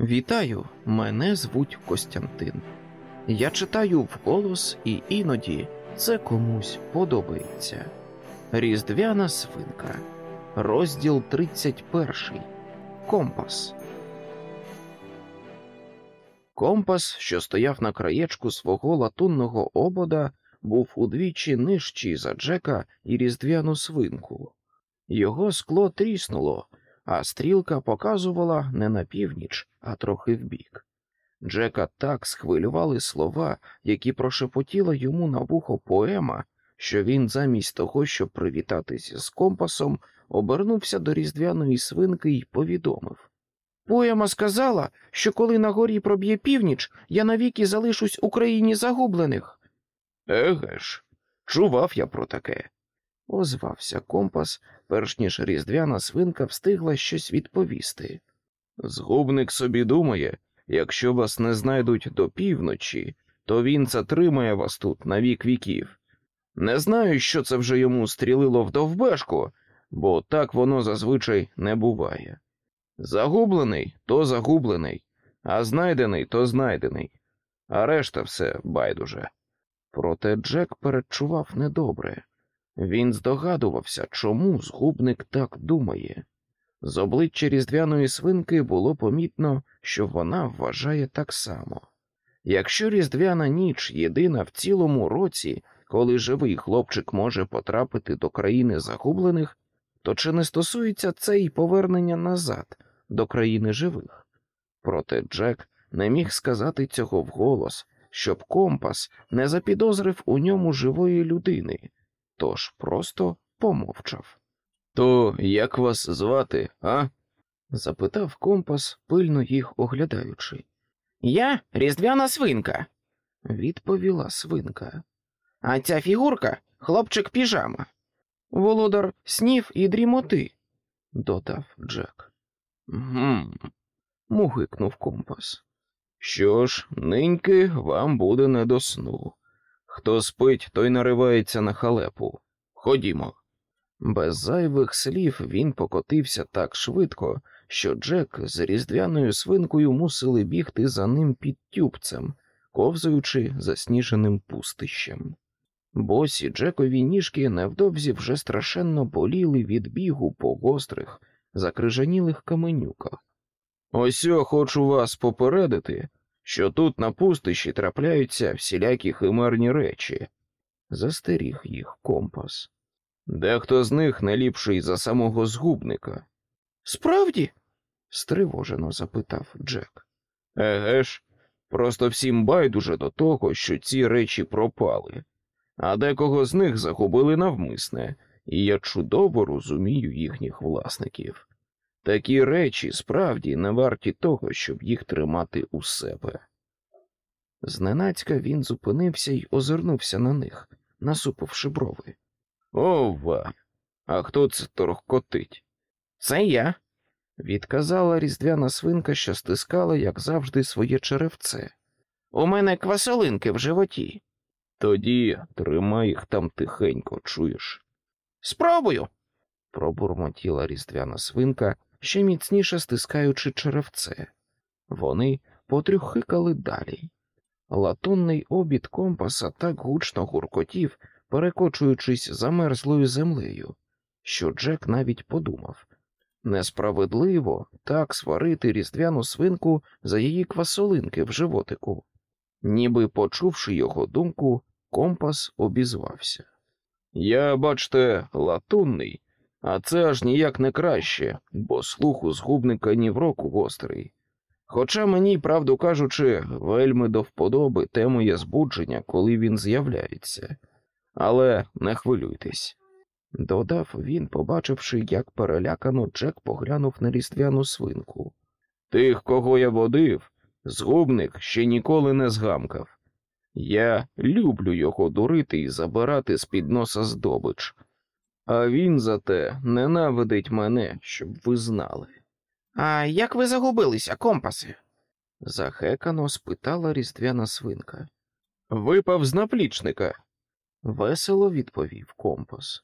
Вітаю, мене звуть Костянтин. Я читаю вголос, і іноді це комусь подобається. Різдвяна свинка, розділ 31. Компас. Компас, що стояв на краєчку свого латунного обода, був удвічі нижчий за Джека і різдвяну свинку. Його скло тріснуло, а стрілка показувала не на північ, а трохи вбік. Джека так схвилювали слова, які прошепотіла йому на вухо поема, що він, замість того, щоб привітатися з компасом, обернувся до різдвяної свинки і повідомив. Поема сказала, що коли на горі проб'є північ, я навіки залишусь у країні загублених. Еге ж, чував я про таке, озвався компас, перш ніж різдвяна свинка встигла щось відповісти. Згубник собі думає, якщо вас не знайдуть до півночі, то він затримає вас тут на вік віків. Не знаю, що це вже йому стрілило в довбешку, бо так воно зазвичай не буває. Загублений то загублений, а знайдений то знайдений, а решта все байдуже. Проте Джек передчував недобре. Він здогадувався, чому згубник так думає. З обличчя різдвяної свинки було помітно, що вона вважає так само. Якщо різдвяна ніч єдина в цілому році, коли живий хлопчик може потрапити до країни загублених, то чи не стосується це й повернення назад до країни живих? Проте Джек не міг сказати цього вголос, щоб компас не запідозрив у ньому живої людини, тож просто помовчав. То як вас звати, а? запитав компас, пильно їх оглядаючи. Я різдвяна свинка, відповіла свинка. А ця фігурка хлопчик піжама. Володар снів і дрімоти, додав Джек. Гм. мугикнув компас. Що ж, ниньки вам буде не до сну. Хто спить, той наривається на халепу. Ходімо. Без зайвих слів він покотився так швидко, що Джек з різдвяною свинкою мусили бігти за ним під тюбцем, ковзаючи засніженим пустищем. Босі Джекові ніжки невдовзі вже страшенно боліли від бігу по гострих, закрижанілих каменюках. Ось я хочу вас попередити, що тут на пустищі трапляються всілякі химерні речі, застеріг їх компас. Дехто з них не ліпший за самого згубника. Справді? стривожено запитав Джек. Еге ж, просто всім байдуже до того, що ці речі пропали, а декого з них загубили навмисне, і я чудово розумію їхніх власників. Такі речі справді не варті того, щоб їх тримати у себе. Зненацька він зупинився й озирнувся на них, насупивши брови. Ова, а хто це торгкотить? Це я, відказала різдвяна свинка, що стискала, як завжди, своє черевце. У мене квасолинки в животі. Тоді тримай їх там тихенько, чуєш. Спробую. пробурмотіла різдвяна свинка, ще міцніше стискаючи черевце. Вони потрюхикали далі. Латунний обід компаса так гучно гуркотів, перекочуючись замерзлою землею, що Джек навіть подумав несправедливо так сварити різдвяну свинку за її квасолинки в животику. Ніби почувши його думку, компас обізвався. Я, бачте, латунний, а це аж ніяк не краще, бо слух у згубника ні в року гострий. Хоча мені, правду кажучи, вельми до вподоби те моє збудження, коли він з'являється. Але не хвилюйтесь, додав він, побачивши, як перелякано Джек поглянув на різдвяну свинку. Тих, кого я водив, згубник ще ніколи не згамкав. Я люблю його дурити і забирати з під носа здобич, а він зате ненавидить мене, щоб ви знали. А як ви загубилися, компаси? захекано спитала різдвяна свинка. Випав з наплічника, весело відповів компас.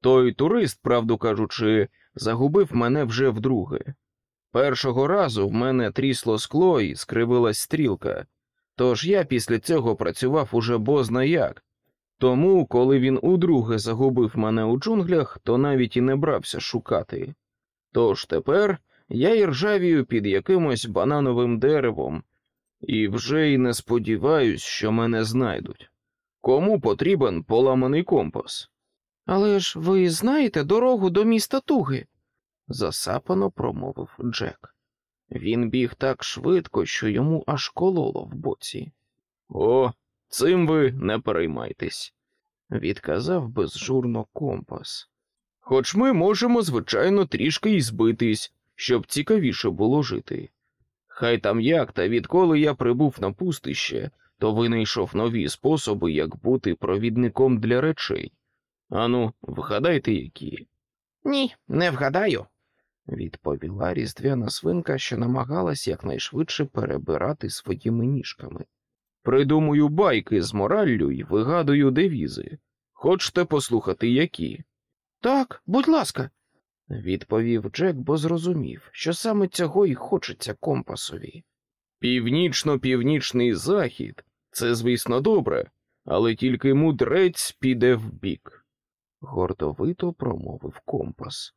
Той турист, правду кажучи, загубив мене вже вдруге. Першого разу в мене трісло скло і скривилась стрілка, тож я після цього працював уже бозна як. Тому, коли він удруге загубив мене у джунглях, то навіть і не брався шукати. Тож тепер я і ржавію під якимось банановим деревом, і вже й не сподіваюсь, що мене знайдуть. Кому потрібен поламаний компас? Але ж ви знаєте дорогу до міста Туги? засапано промовив Джек. Він біг так швидко, що йому аж кололо в боці. О, цим ви не переймайтесь, відказав безжурно компас. Хоч ми можемо, звичайно, трішки й збитись, щоб цікавіше було жити. Хай там як, та відколи я прибув на пустище, то винайшов нові способи, як бути провідником для речей. Ану, вгадайте, які. Ні, не вгадаю. відповіла різдвяна свинка, що намагалась якнайшвидше перебирати своїми ніжками. Придумую байки з мораллю і вигадую девізи. Хочете послухати які? Так, будь ласка, відповів Джек, бо зрозумів, що саме цього й хочеться компасові. Північно-північний захід це, звісно, добре, але тільки мудрець піде вбік, гордовито промовив компас.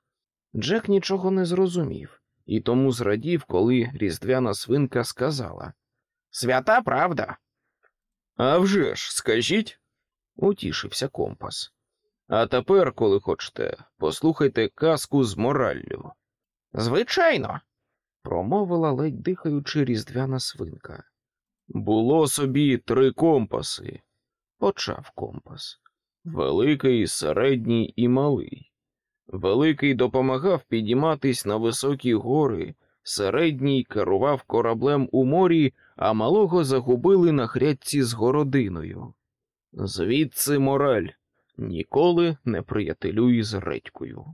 Джек нічого не зрозумів і тому зрадів, коли різдвяна свинка сказала Свята правда. «А вже ж, скажіть, утішився компас. А тепер, коли хочете, послухайте казку з мораллю. Звичайно, промовила ледь дихаючи різдвяна свинка. Було собі три компаси, почав компас. Великий, середній і малий. Великий допомагав підійматись на високі гори, середній керував кораблем у морі, а малого загубили на хрядці з городиною. Звідси мораль ніколи не приятелюй з редькою.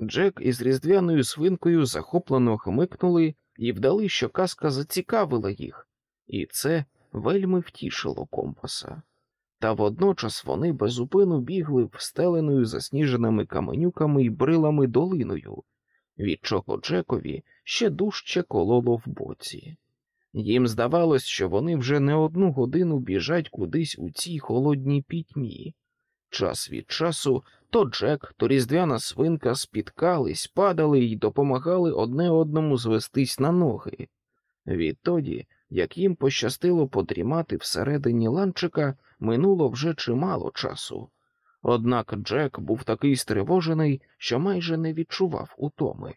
Джек із різдвяною свинкою захоплено хмикнули і вдали, що казка зацікавила їх, і це вельми втішило компаса. Та водночас вони безупину бігли встеленою засніженими каменюками і брилами долиною, від чого Джекові ще дужче кололо в боці. Їм здавалось, що вони вже не одну годину біжать кудись у цій холодній пітьмі. Час від часу то Джек, то різдвяна свинка спіткались, падали і допомагали одне одному звестись на ноги. Відтоді, як їм пощастило подрімати всередині ланчика, минуло вже чимало часу. Однак Джек був такий стривожений, що майже не відчував утоми.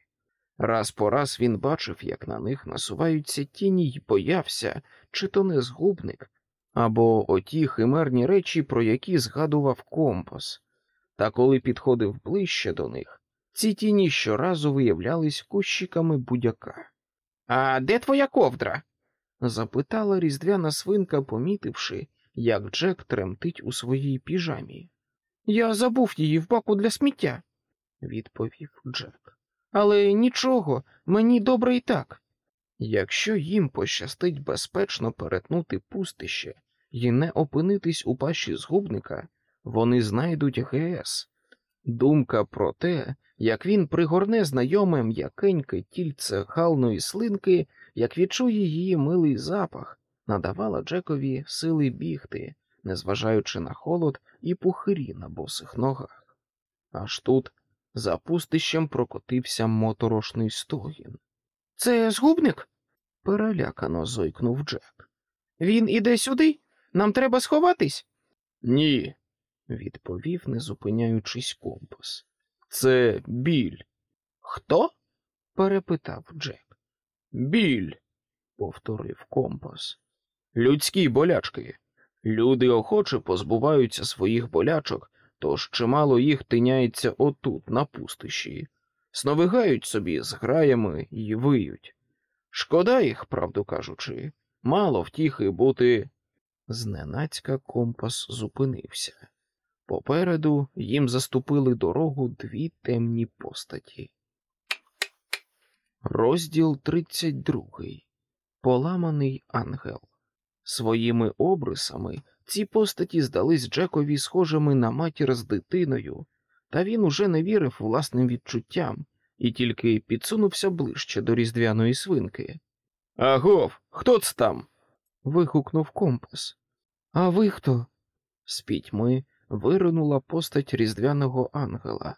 Раз по раз він бачив, як на них насуваються тіні, й боявся, чи то не згубник, або оті химерні речі, про які згадував компас. Та коли підходив ближче до них, ці тіні щоразу виявлялись кущиками будяка. А де твоя ковдра? запитала різдвяна свинка, помітивши, як Джек тремтить у своїй піжамі. Я забув її в баку для сміття, відповів Джек. Але нічого, мені добре і так. Якщо їм пощастить безпечно перетнути пустище і не опинитись у пащі згубника, вони знайдуть ГС. Думка про те, як він пригорне знайоме м'якеньке тільце галної слинки, як відчує її милий запах, надавала Джекові сили бігти, незважаючи на холод і пухирі на босих ногах. Аж тут за пустищем прокотився моторошний стогін. Це згубник? перелякано зойкнув Джек. Він іде сюди? Нам треба сховатись? Ні, відповів, не зупиняючись компас. Це біль. Хто? перепитав Джек. Біль, повторив компас. Людські болячки. Люди охоче позбуваються своїх болячок, тож чимало їх тиняється отут, на пустищі, сновигають собі з граями і виють. Шкода їх, правду кажучи, мало втіхи бути. Зненацька компас зупинився. Попереду їм заступили дорогу дві темні постаті. Розділ 32. Поламаний ангел. Своїми обрисами ці постаті здались Джекові схожими на матір з дитиною, та він уже не вірив власним відчуттям і тільки підсунувся ближче до різдвяної свинки. Агов, хто це там? вигукнув компас. А ви хто? З пітьми виринула постать різдвяного ангела.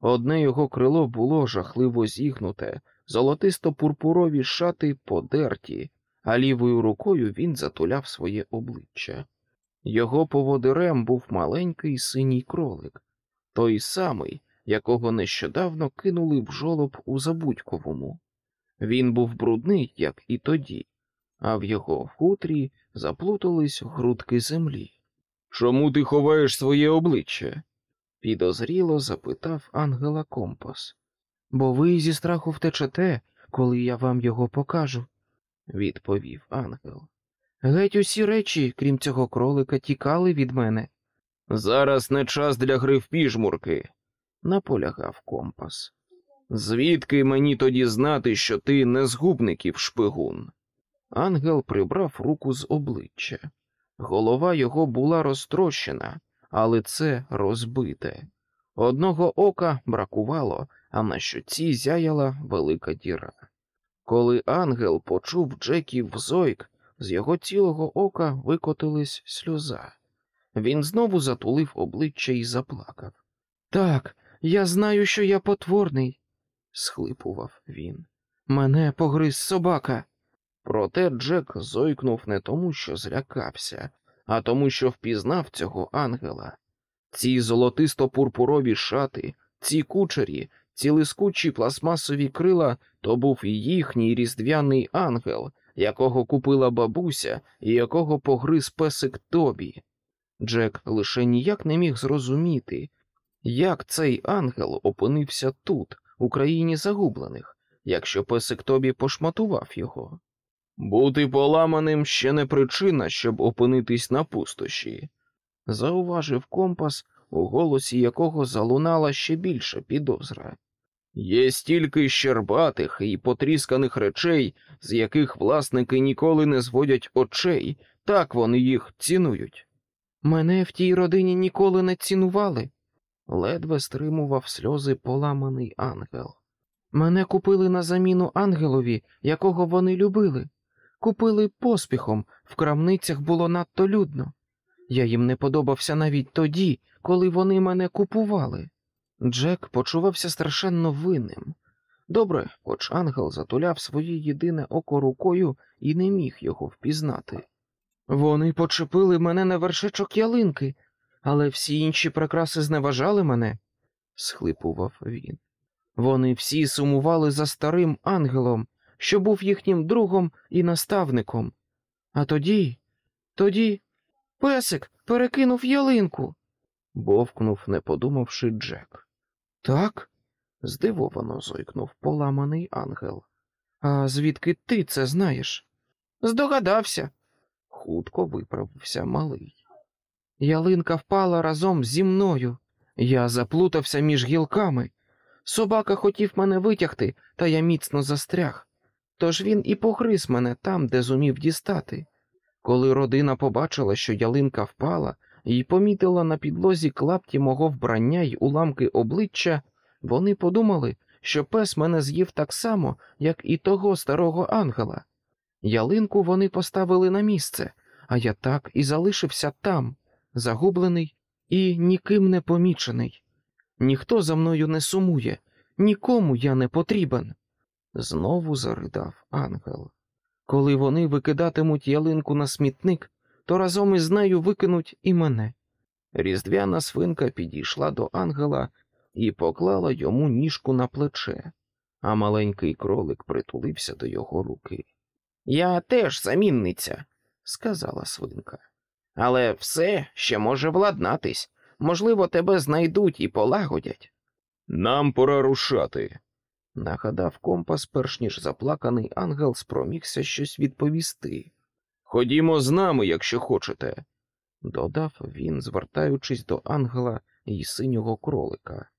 Одне його крило було жахливо зігнуте, золотисто пурпурові шати подерті, а лівою рукою він затуляв своє обличчя. Його поводирем був маленький синій кролик, той самий, якого нещодавно кинули в жолоб у Забудьковому. Він був брудний, як і тоді, а в його хутрі заплутались грудки землі. Чому ти ховаєш своє обличчя? підозріло запитав ангела компас. Бо ви зі страху втечете, коли я вам його покажу, відповів ангел. Геть усі речі, крім цього кролика, тікали від мене. Зараз не час для гри в піжмурки, наполягав компас. Звідки мені тоді знати, що ти не згубників шпигун? Ангел прибрав руку з обличчя. Голова його була розтрощена, а лице розбите. Одного ока бракувало, а на щоці зяяла велика діра. Коли ангел почув Джеків зойк, з його цілого ока викотилась сльоза. Він знову затулив обличчя і заплакав. Так, я знаю, що я потворний, схлипував він. Мене погриз собака. Проте Джек зойкнув не тому, що злякався, а тому, що впізнав цього ангела. Ці золотисто пурпурові шати, ці кучері, ці лискучі пластмасові крила то був і їхній різдвяний ангел, якого купила бабуся і якого погриз песик Тобі. Джек лише ніяк не міг зрозуміти, як цей ангел опинився тут, у країні загублених, якщо песик Тобі пошматував його. Бути поламаним ще не причина, щоб опинитись на пустощі, зауважив компас, у голосі якого залунала ще більша підозра. Є стільки щербатих і потрісканих речей, з яких власники ніколи не зводять очей, так вони їх цінують. Мене в тій родині ніколи не цінували, ледве стримував сльози поламаний ангел. Мене купили на заміну ангелові, якого вони любили. Купили поспіхом, в крамницях було надто людно. Я їм не подобався навіть тоді, коли вони мене купували. Джек почувався страшенно винним. Добре, хоч ангел затуляв своє єдине око рукою і не міг його впізнати. Вони почепили мене на вершечок ялинки, але всі інші прикраси зневажали мене, схлипував він. Вони всі сумували за старим ангелом, що був їхнім другом і наставником. А тоді, тоді песик перекинув ялинку, бовкнув, не подумавши Джек. Так? здивовано зойкнув поламаний ангел. А звідки ти це знаєш? Здогадався, хутко виправився малий. Ялинка впала разом зі мною. Я заплутався між гілками. Собака хотів мене витягти, та я міцно застряг. Тож він і погриз мене там, де зумів дістати. Коли родина побачила, що ялинка впала, і помітила на підлозі клапті мого вбрання й уламки обличчя, вони подумали, що пес мене з'їв так само, як і того старого ангела. Ялинку вони поставили на місце, а я так і залишився там, загублений і ніким не помічений. Ніхто за мною не сумує, нікому я не потрібен. Знову заридав ангел. Коли вони викидатимуть ялинку на смітник, то разом із нею викинуть і мене. Різдвяна свинка підійшла до ангела і поклала йому ніжку на плече, а маленький кролик притулився до його руки. Я теж замінниця, сказала свинка. Але все ще може владнатись. Можливо, тебе знайдуть і полагодять. Нам пора рушати, нагадав компас, перш ніж заплаканий ангел спромігся щось відповісти. Ходімо з нами, якщо хочете, додав він, звертаючись до ангела і синього кролика.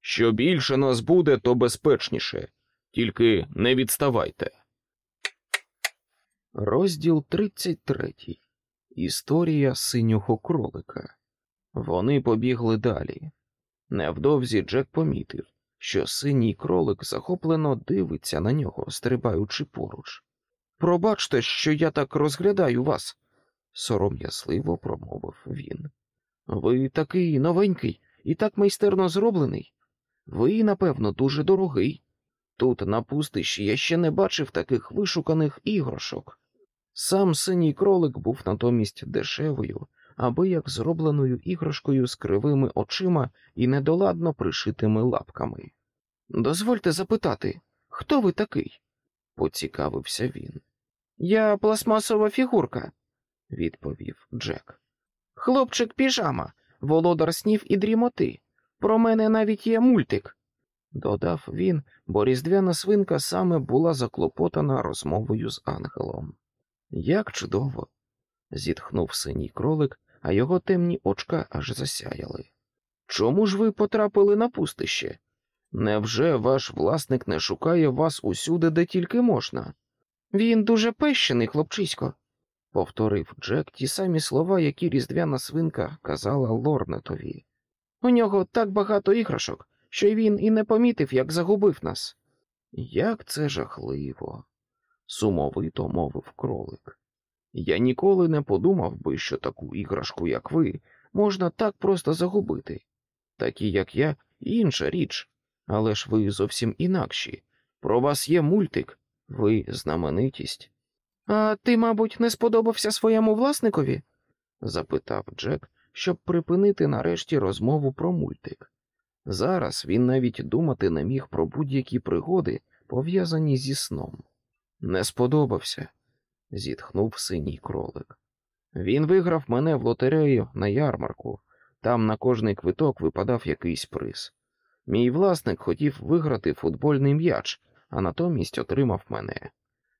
Що більше нас буде, то безпечніше, тільки не відставайте. Розділ 33. Історія синього кролика. Вони побігли далі. Невдовзі Джек помітив, що синій кролик захоплено дивиться на нього, стрибаючи поруч. Пробачте, що я так розглядаю вас, сором'язливо промовив він. Ви такий новенький і так майстерно зроблений. Ви, напевно, дуже дорогий. Тут на пустищі я ще не бачив таких вишуканих іграшок. Сам синій кролик був натомість дешевою, аби як зробленою іграшкою з кривими очима і недоладно пришитими лапками. Дозвольте запитати, хто ви такий? поцікавився він. Я пластмасова фігурка, відповів Джек. Хлопчик піжама, володар снів і дрімоти. Про мене навіть є мультик, додав він, бо різдвяна свинка саме була заклопотана розмовою з ангелом. Як чудово! зітхнув синій кролик, а його темні очка аж засяяли. Чому ж ви потрапили на пустище? Невже ваш власник не шукає вас усюди, де тільки можна? Він дуже пещений, хлопчисько, повторив Джек ті самі слова, які різдвяна свинка казала Лорнетові. У нього так багато іграшок, що він і не помітив, як загубив нас. Як це жахливо, сумовито мовив кролик. Я ніколи не подумав би, що таку іграшку, як ви, можна так просто загубити. Такі, як я, інша річ, але ж ви зовсім інакші. Про вас є мультик, ви знаменитість. А ти, мабуть, не сподобався своєму власникові? запитав Джек, щоб припинити нарешті розмову про мультик. Зараз він навіть думати не міг про будь-які пригоди, пов'язані зі сном. Не сподобався, зітхнув синій кролик. Він виграв мене в лотерею на ярмарку, там на кожний квиток випадав якийсь приз. Мій власник хотів виграти футбольний м'яч, а натомість отримав мене.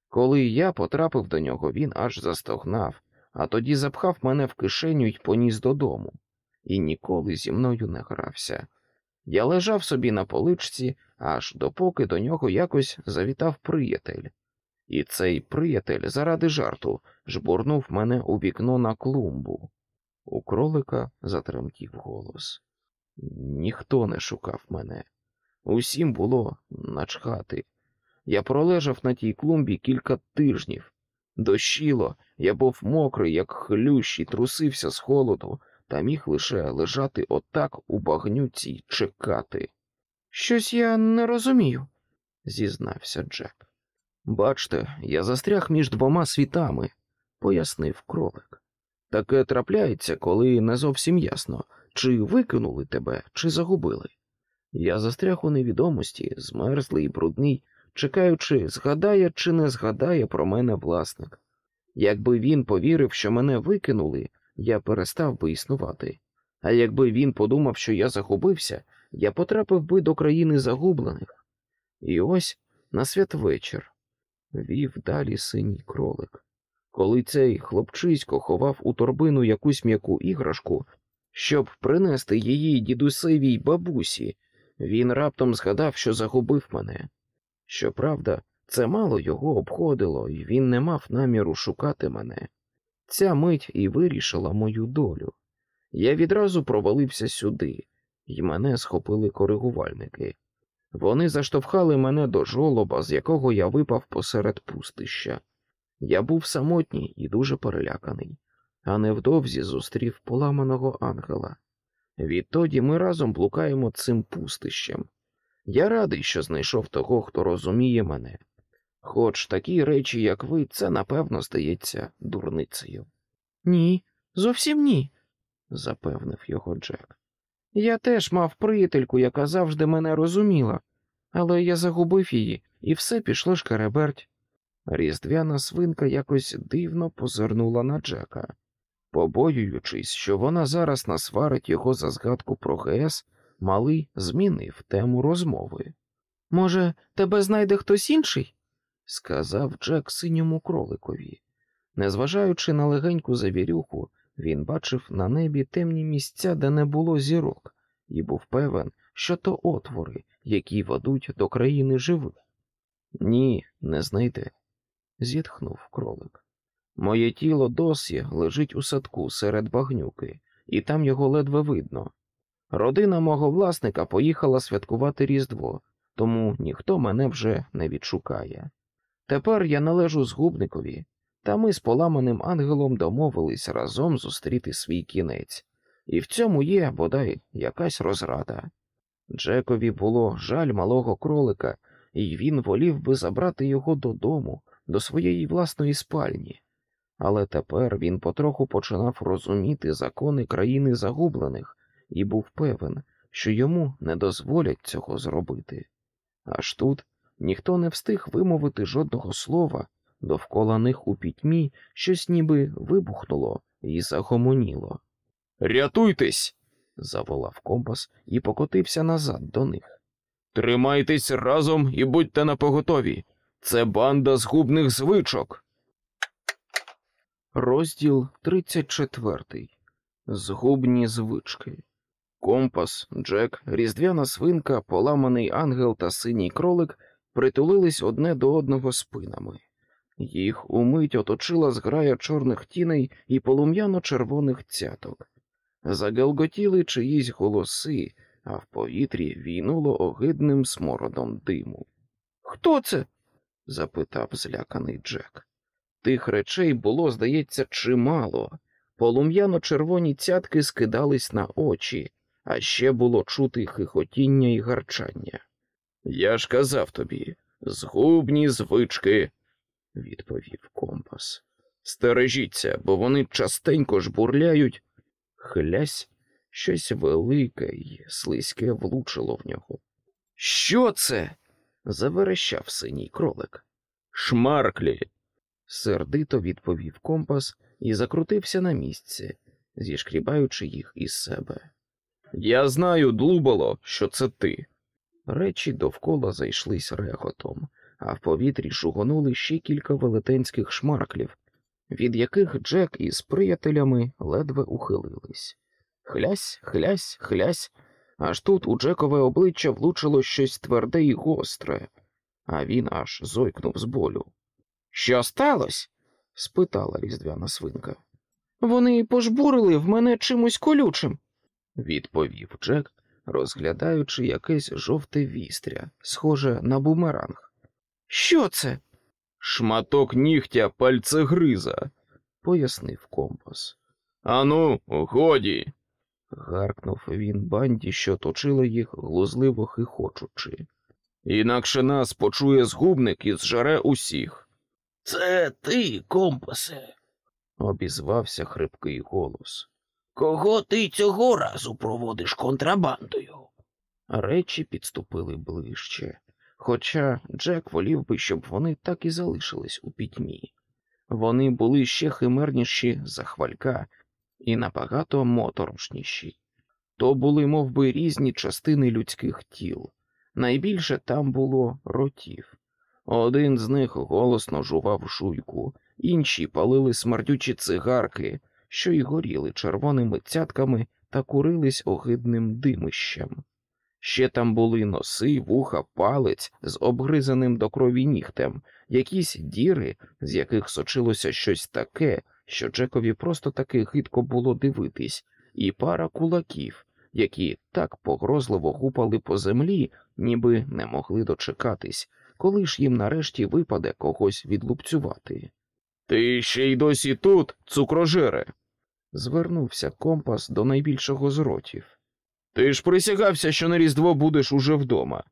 Коли я потрапив до нього, він аж застогнав, а тоді запхав мене в кишеню й поніс додому, і ніколи зі мною не грався. Я лежав собі на поличці, аж допоки до нього якось завітав приятель. І цей приятель заради жарту жбурнув мене у вікно на клумбу. У кролика затремтів голос. Ніхто не шукав мене. Усім було начхати. Я пролежав на тій клумбі кілька тижнів. Дощило, я був мокрий, як хлющ, і трусився з холоду, та міг лише лежати отак у багнюці й чекати. Щось я не розумію, зізнався Джек. Бачте, я застряг між двома світами, пояснив кролик. Таке трапляється, коли не зовсім ясно, чи викинули тебе, чи загубили. Я застряг у невідомості, змерзлий і брудний, чекаючи, згадає чи не згадає про мене власник. Якби він повірив, що мене викинули, я перестав би існувати. А якби він подумав, що я загубився, я потрапив би до країни загублених. І ось на святвечір вів далі синій кролик. Коли цей хлопчисько ховав у торбину якусь м'яку іграшку, щоб принести її дідусевій бабусі, він раптом згадав, що загубив мене. Щоправда, це мало його обходило, і він не мав наміру шукати мене. Ця мить і вирішила мою долю. Я відразу провалився сюди, і мене схопили коригувальники. Вони заштовхали мене до жолоба, з якого я випав посеред пустища. Я був самотній і дуже переляканий, а невдовзі зустрів поламаного ангела. Відтоді ми разом блукаємо цим пустищем. Я радий, що знайшов того, хто розуміє мене. Хоч такі речі, як ви, це напевно здається дурницею. Ні, зовсім ні, запевнив його Джек. Я теж мав приятельку, яка завжди мене розуміла, але я загубив її, і все пішло шкереберть. Різдвяна свинка якось дивно позирнула на Джека, побоюючись, що вона зараз насварить його за згадку про ГС, малий змінив тему розмови. Може, тебе знайде хтось інший? сказав Джек синьому кроликові. Незважаючи на легеньку завірюху, він бачив на небі темні місця, де не було зірок, і був певен, що то отвори, які ведуть до країни живих. Ні, не знайде, зітхнув кролик. Моє тіло досі лежить у садку серед багнюки, і там його ледве видно. Родина мого власника поїхала святкувати Різдво, тому ніхто мене вже не відшукає. Тепер я належу згубникові, та ми з поламаним ангелом домовились разом зустріти свій кінець, і в цьому є бодай якась розрада. Джекові було жаль малого кролика, і він волів би забрати його додому, до своєї власної спальні, але тепер він потроху починав розуміти закони країни загублених і був певен, що йому не дозволять цього зробити. Аж тут ніхто не встиг вимовити жодного слова, довкола них у пітьмі щось ніби вибухнуло і загомоніло. Рятуйтесь! заволав компас і покотився назад до них. Тримайтесь разом і будьте напоготові. Це банда згубних звичок. Розділ 34. Згубні звички. Компас, Джек, різдвяна свинка, поламаний ангел та синій кролик притулились одне до одного спинами. Їх умить оточила зграя чорних тіней і полум'яно-червоних цяток. Загелготіли чиїсь голоси, а в повітрі війнуло огидним смородом диму. Хто це? запитав зляканий Джек. Тих речей було, здається, чимало. Полум'яно-червоні цятки скидались на очі, а ще було чути хихотіння і гарчання. Я ж казав тобі, згубні звички, відповів компас. Стережіться, бо вони частенько жбурляють. Хлясь, щось велике й слизьке влучило в нього. Що це? заверещав синій кролик. Шмарклі. сердито відповів компас і закрутився на місці, зішкрібаючи їх із себе. Я знаю, длубало, що це ти. Речі довкола зайшлись реготом, а в повітрі шугонули ще кілька велетенських шмарклів, від яких Джек із приятелями ледве ухилились. Хлясь, хлясь, хлясь, аж тут у Джекове обличчя влучило щось тверде і гостре, а він аж зойкнув з болю. Що сталося? спитала різдвяна свинка. Вони пожбурили в мене чимось колючим, відповів Джек, розглядаючи якесь жовте вістря, схоже на бумеранг. Що це? Шматок нігтя пальцегриза, пояснив компас. Ану, годі. гаркнув він банді, що точило їх, глузливо хихочучи. Інакше нас почує згубник і зжаре усіх. Це ти, компасе, обізвався хрипкий голос. Кого ти цього разу проводиш контрабандою? Речі підступили ближче, хоча Джек волів би, щоб вони так і залишились у пітьмі. Вони були ще химерніші за хвалька і набагато моторошніші. То були мов би, різні частини людських тіл. Найбільше там було ротів. Один з них голосно жував жуйку, інші палили смердючі цигарки, що й горіли червоними цятками та курились огидним димищем. Ще там були носи, вуха, палець з обгризаним до крові нігтем, якісь діри, з яких сочилося щось таке, що Джекові просто таки гидко було дивитись, і пара кулаків, які так погрозливо гупали по землі, ніби не могли дочекатись, коли ж їм нарешті випаде когось відлупцювати. Ти ще й досі тут, цукрожере. Звернувся компас до найбільшого з ротів. Ти ж присягався, що на Різдво будеш уже вдома.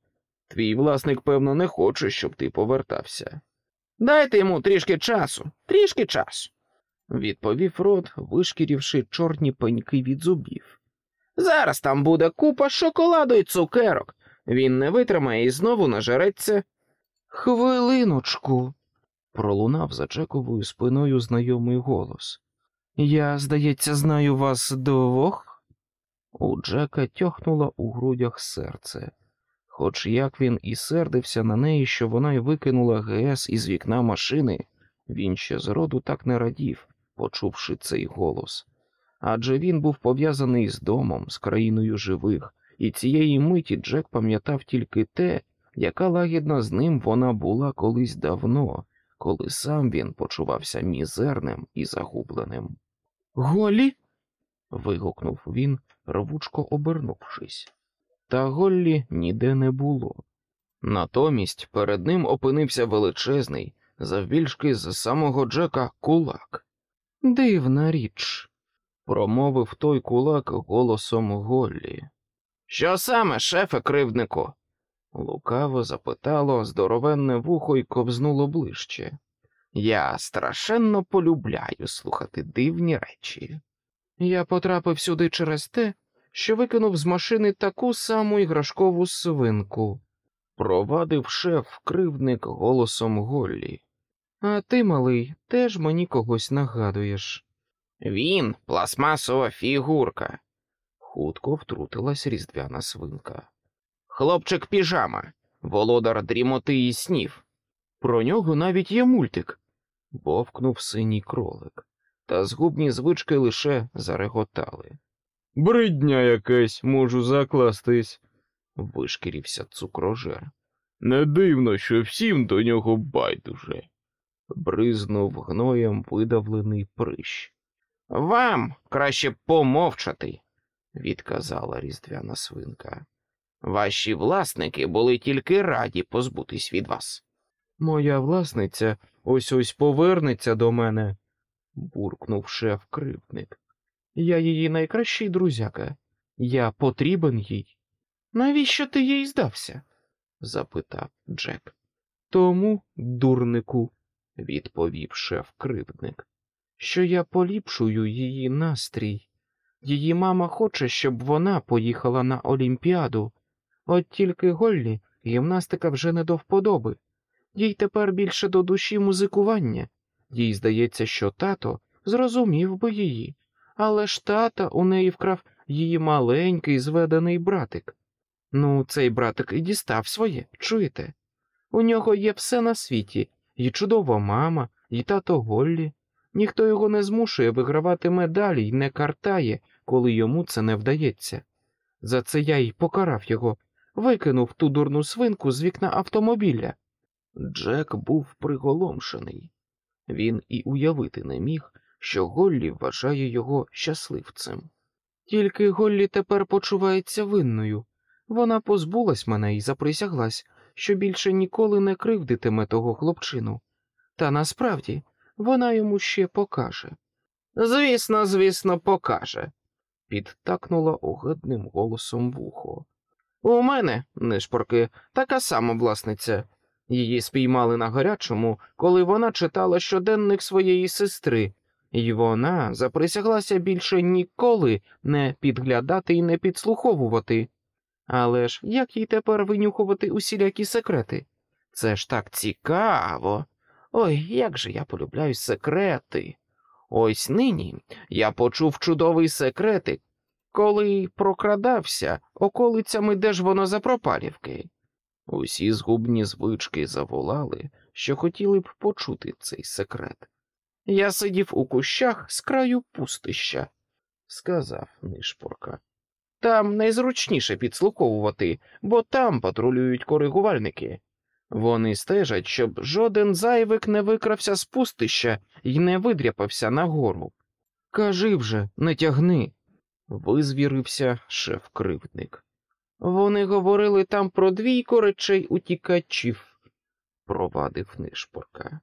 Твій власник, певно, не хоче, щоб ти повертався. Дайте йому трішки часу, трішки часу, відповів рот, вишкірівши чорні пеньки від зубів. Зараз там буде купа шоколаду і цукерок. Він не витримає і знову нажереться. Хвилиночку, пролунав за Джековою спиною знайомий голос. Я, здається, знаю вас двох. У Джека тьохнуло у грудях серце, хоч як він і сердився на неї, що вона й викинула ГС із вікна машини, він ще зроду так не радів, почувши цей голос. Адже він був пов'язаний з домом, з країною живих, і цієї миті Джек пам'ятав тільки те, яка лагідна з ним вона була колись давно, коли сам він почувався мізерним і загубленим. Голі. вигукнув він, рвучко обернувшись. Та Голлі ніде не було. Натомість перед ним опинився величезний, завбільшки з самого Джека кулак. Дивна річ. Промовив той кулак голосом Голлі. Що саме, шефе, кривднику? Лукаво запитало здоровенне вухо й ковзнуло ближче. Я страшенно полюбляю слухати дивні речі. Я потрапив сюди через те, що викинув з машини таку саму іграшкову свинку, провадив шеф кривдник голосом Голлі. А ти, малий, теж мені когось нагадуєш. Він пластмасова фігурка, хутко втрутилась різдвяна свинка. Хлопчик піжама, володар дрімоти і снів. Про нього навіть є мультик, вовкнув синій кролик, та згубні звички лише зареготали. Бридня якась, можу закластись, вишкірився цукрожер. Не дивно, що всім до нього байдуже. Бризнув гноєм видавлений прищ. Вам краще помовчати, відказала різдвяна свинка. Ваші власники були тільки раді позбутись від вас. Моя власниця ось ось повернеться до мене, буркнув шеф кривдник. Я її найкращий друзяка. Я потрібен їй. Навіщо ти їй здався? запитав Джек. Тому, дурнику, відповів шеф кривдник, що я поліпшую її настрій. Її мама хоче, щоб вона поїхала на Олімпіаду. От тільки Голлі гімнастика вже не до вподоби. Їй тепер більше до душі музикування. Їй здається, що тато зрозумів би її, але ж тата у неї вкрав її маленький зведений братик. Ну, цей братик і дістав своє, чуєте? У нього є все на світі, і чудова мама, і тато Голлі. Ніхто його не змушує вигравати медалі і не картає, коли йому це не вдається. За це я й покарав його, викинув ту дурну свинку з вікна автомобіля. Джек був приголомшений. Він і уявити не міг, що Голлі вважає його щасливцем. Тільки Голлі тепер почувається винною. Вона позбулась мене і заприсяглась, що більше ніколи не кривдитиме того хлопчину. Та насправді вона йому ще покаже. Звісно, звісно, покаже, підтакнула огидним голосом вухо. У мене, нишпорки, така сама власниця. Її спіймали на гарячому, коли вона читала щоденник своєї сестри, і вона заприсяглася більше ніколи не підглядати і не підслуховувати. Але ж як їй тепер винюхувати усілякі секрети? Це ж так цікаво. Ой, як же я полюбляю секрети. Ось нині я почув чудовий секретик, коли прокрадався околицями, де ж воно запропалівки. Усі згубні звички заволали, що хотіли б почути цей секрет. Я сидів у кущах з краю пустища, сказав нишпорка. Там найзручніше підслуховувати, бо там патрулюють коригувальники. Вони стежать, щоб жоден зайвик не викрався з пустища і не видряпався нагору. Кажи вже, не тягни, визвірився шеф кривдник. Вони говорили там про двійко речей утікачів, провадив нишпорка,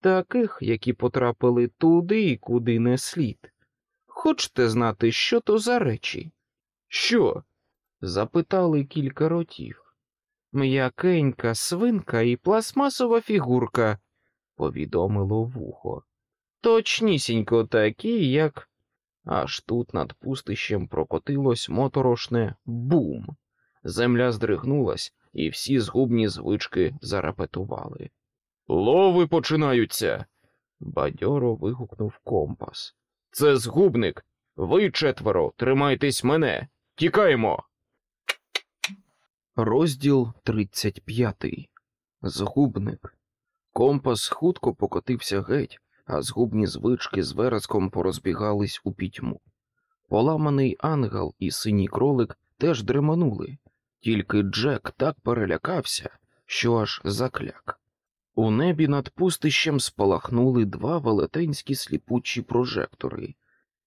таких, які потрапили туди, і куди не слід. Хочете знати, що то за речі? Що? запитали кілька ротів. М'якенька свинка і пластмасова фігурка, повідомило вухо. Точнісінько такі, як. Аж тут над пустищем прокотилось моторошне бум. Земля здригнулась, і всі згубні звички зарепетували. Лови починаються. бадьоро вигукнув компас. Це згубник. Ви четверо, тримайтесь мене. Тікаємо. Розділ 35. Згубник. Компас хутко покотився геть, а згубні звички з вереском порозбігались у пітьму. Поламаний ангел і синій кролик теж дреманули, тільки Джек так перелякався, що аж закляк. У небі над пустищем спалахнули два велетенські сліпучі прожектори.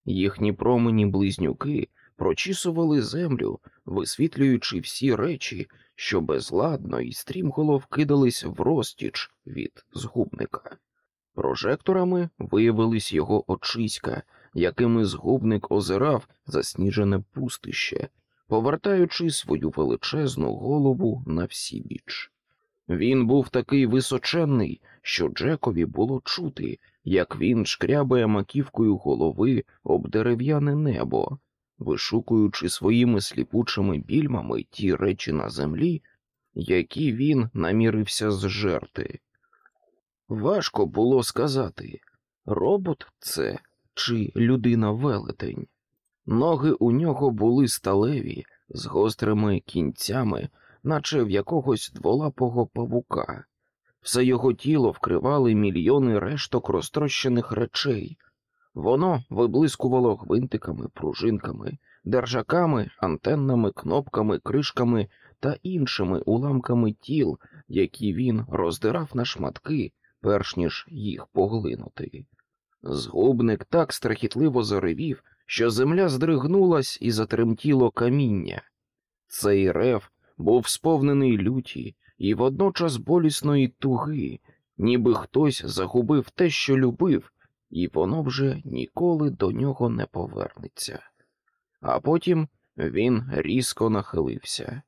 Їхні промені близнюки прочісували землю, висвітлюючи всі речі, що безладно і стрімголов кидались в розтіч від згубника. Прожекторами виявились його очиська, якими згубник озирав засніжене пустище, повертаючи свою величезну голову на всі біч. Він був такий височенний, що Джекові було чути, як він шкрябає маківкою голови об дерев'яне небо, вишукуючи своїми сліпучими більмами ті речі на землі, які він намірився зжерти. Важко було сказати, робот це чи людина велетень. Ноги у нього були сталеві, з гострими кінцями, наче в якогось дволапого павука. Все його тіло вкривали мільйони решток розтрощених речей. Воно виблискувало гвинтиками, пружинками, держаками, антеннами, кнопками, кришками та іншими уламками тіл, які він роздирав на шматки, перш ніж їх поглинути. Згубник так страхітливо заревів, що земля здригнулась і затремтіло каміння. Цей рев був сповнений люті і водночас болісної туги, ніби хтось загубив те, що любив, і воно вже ніколи до нього не повернеться. А потім він різко нахилився.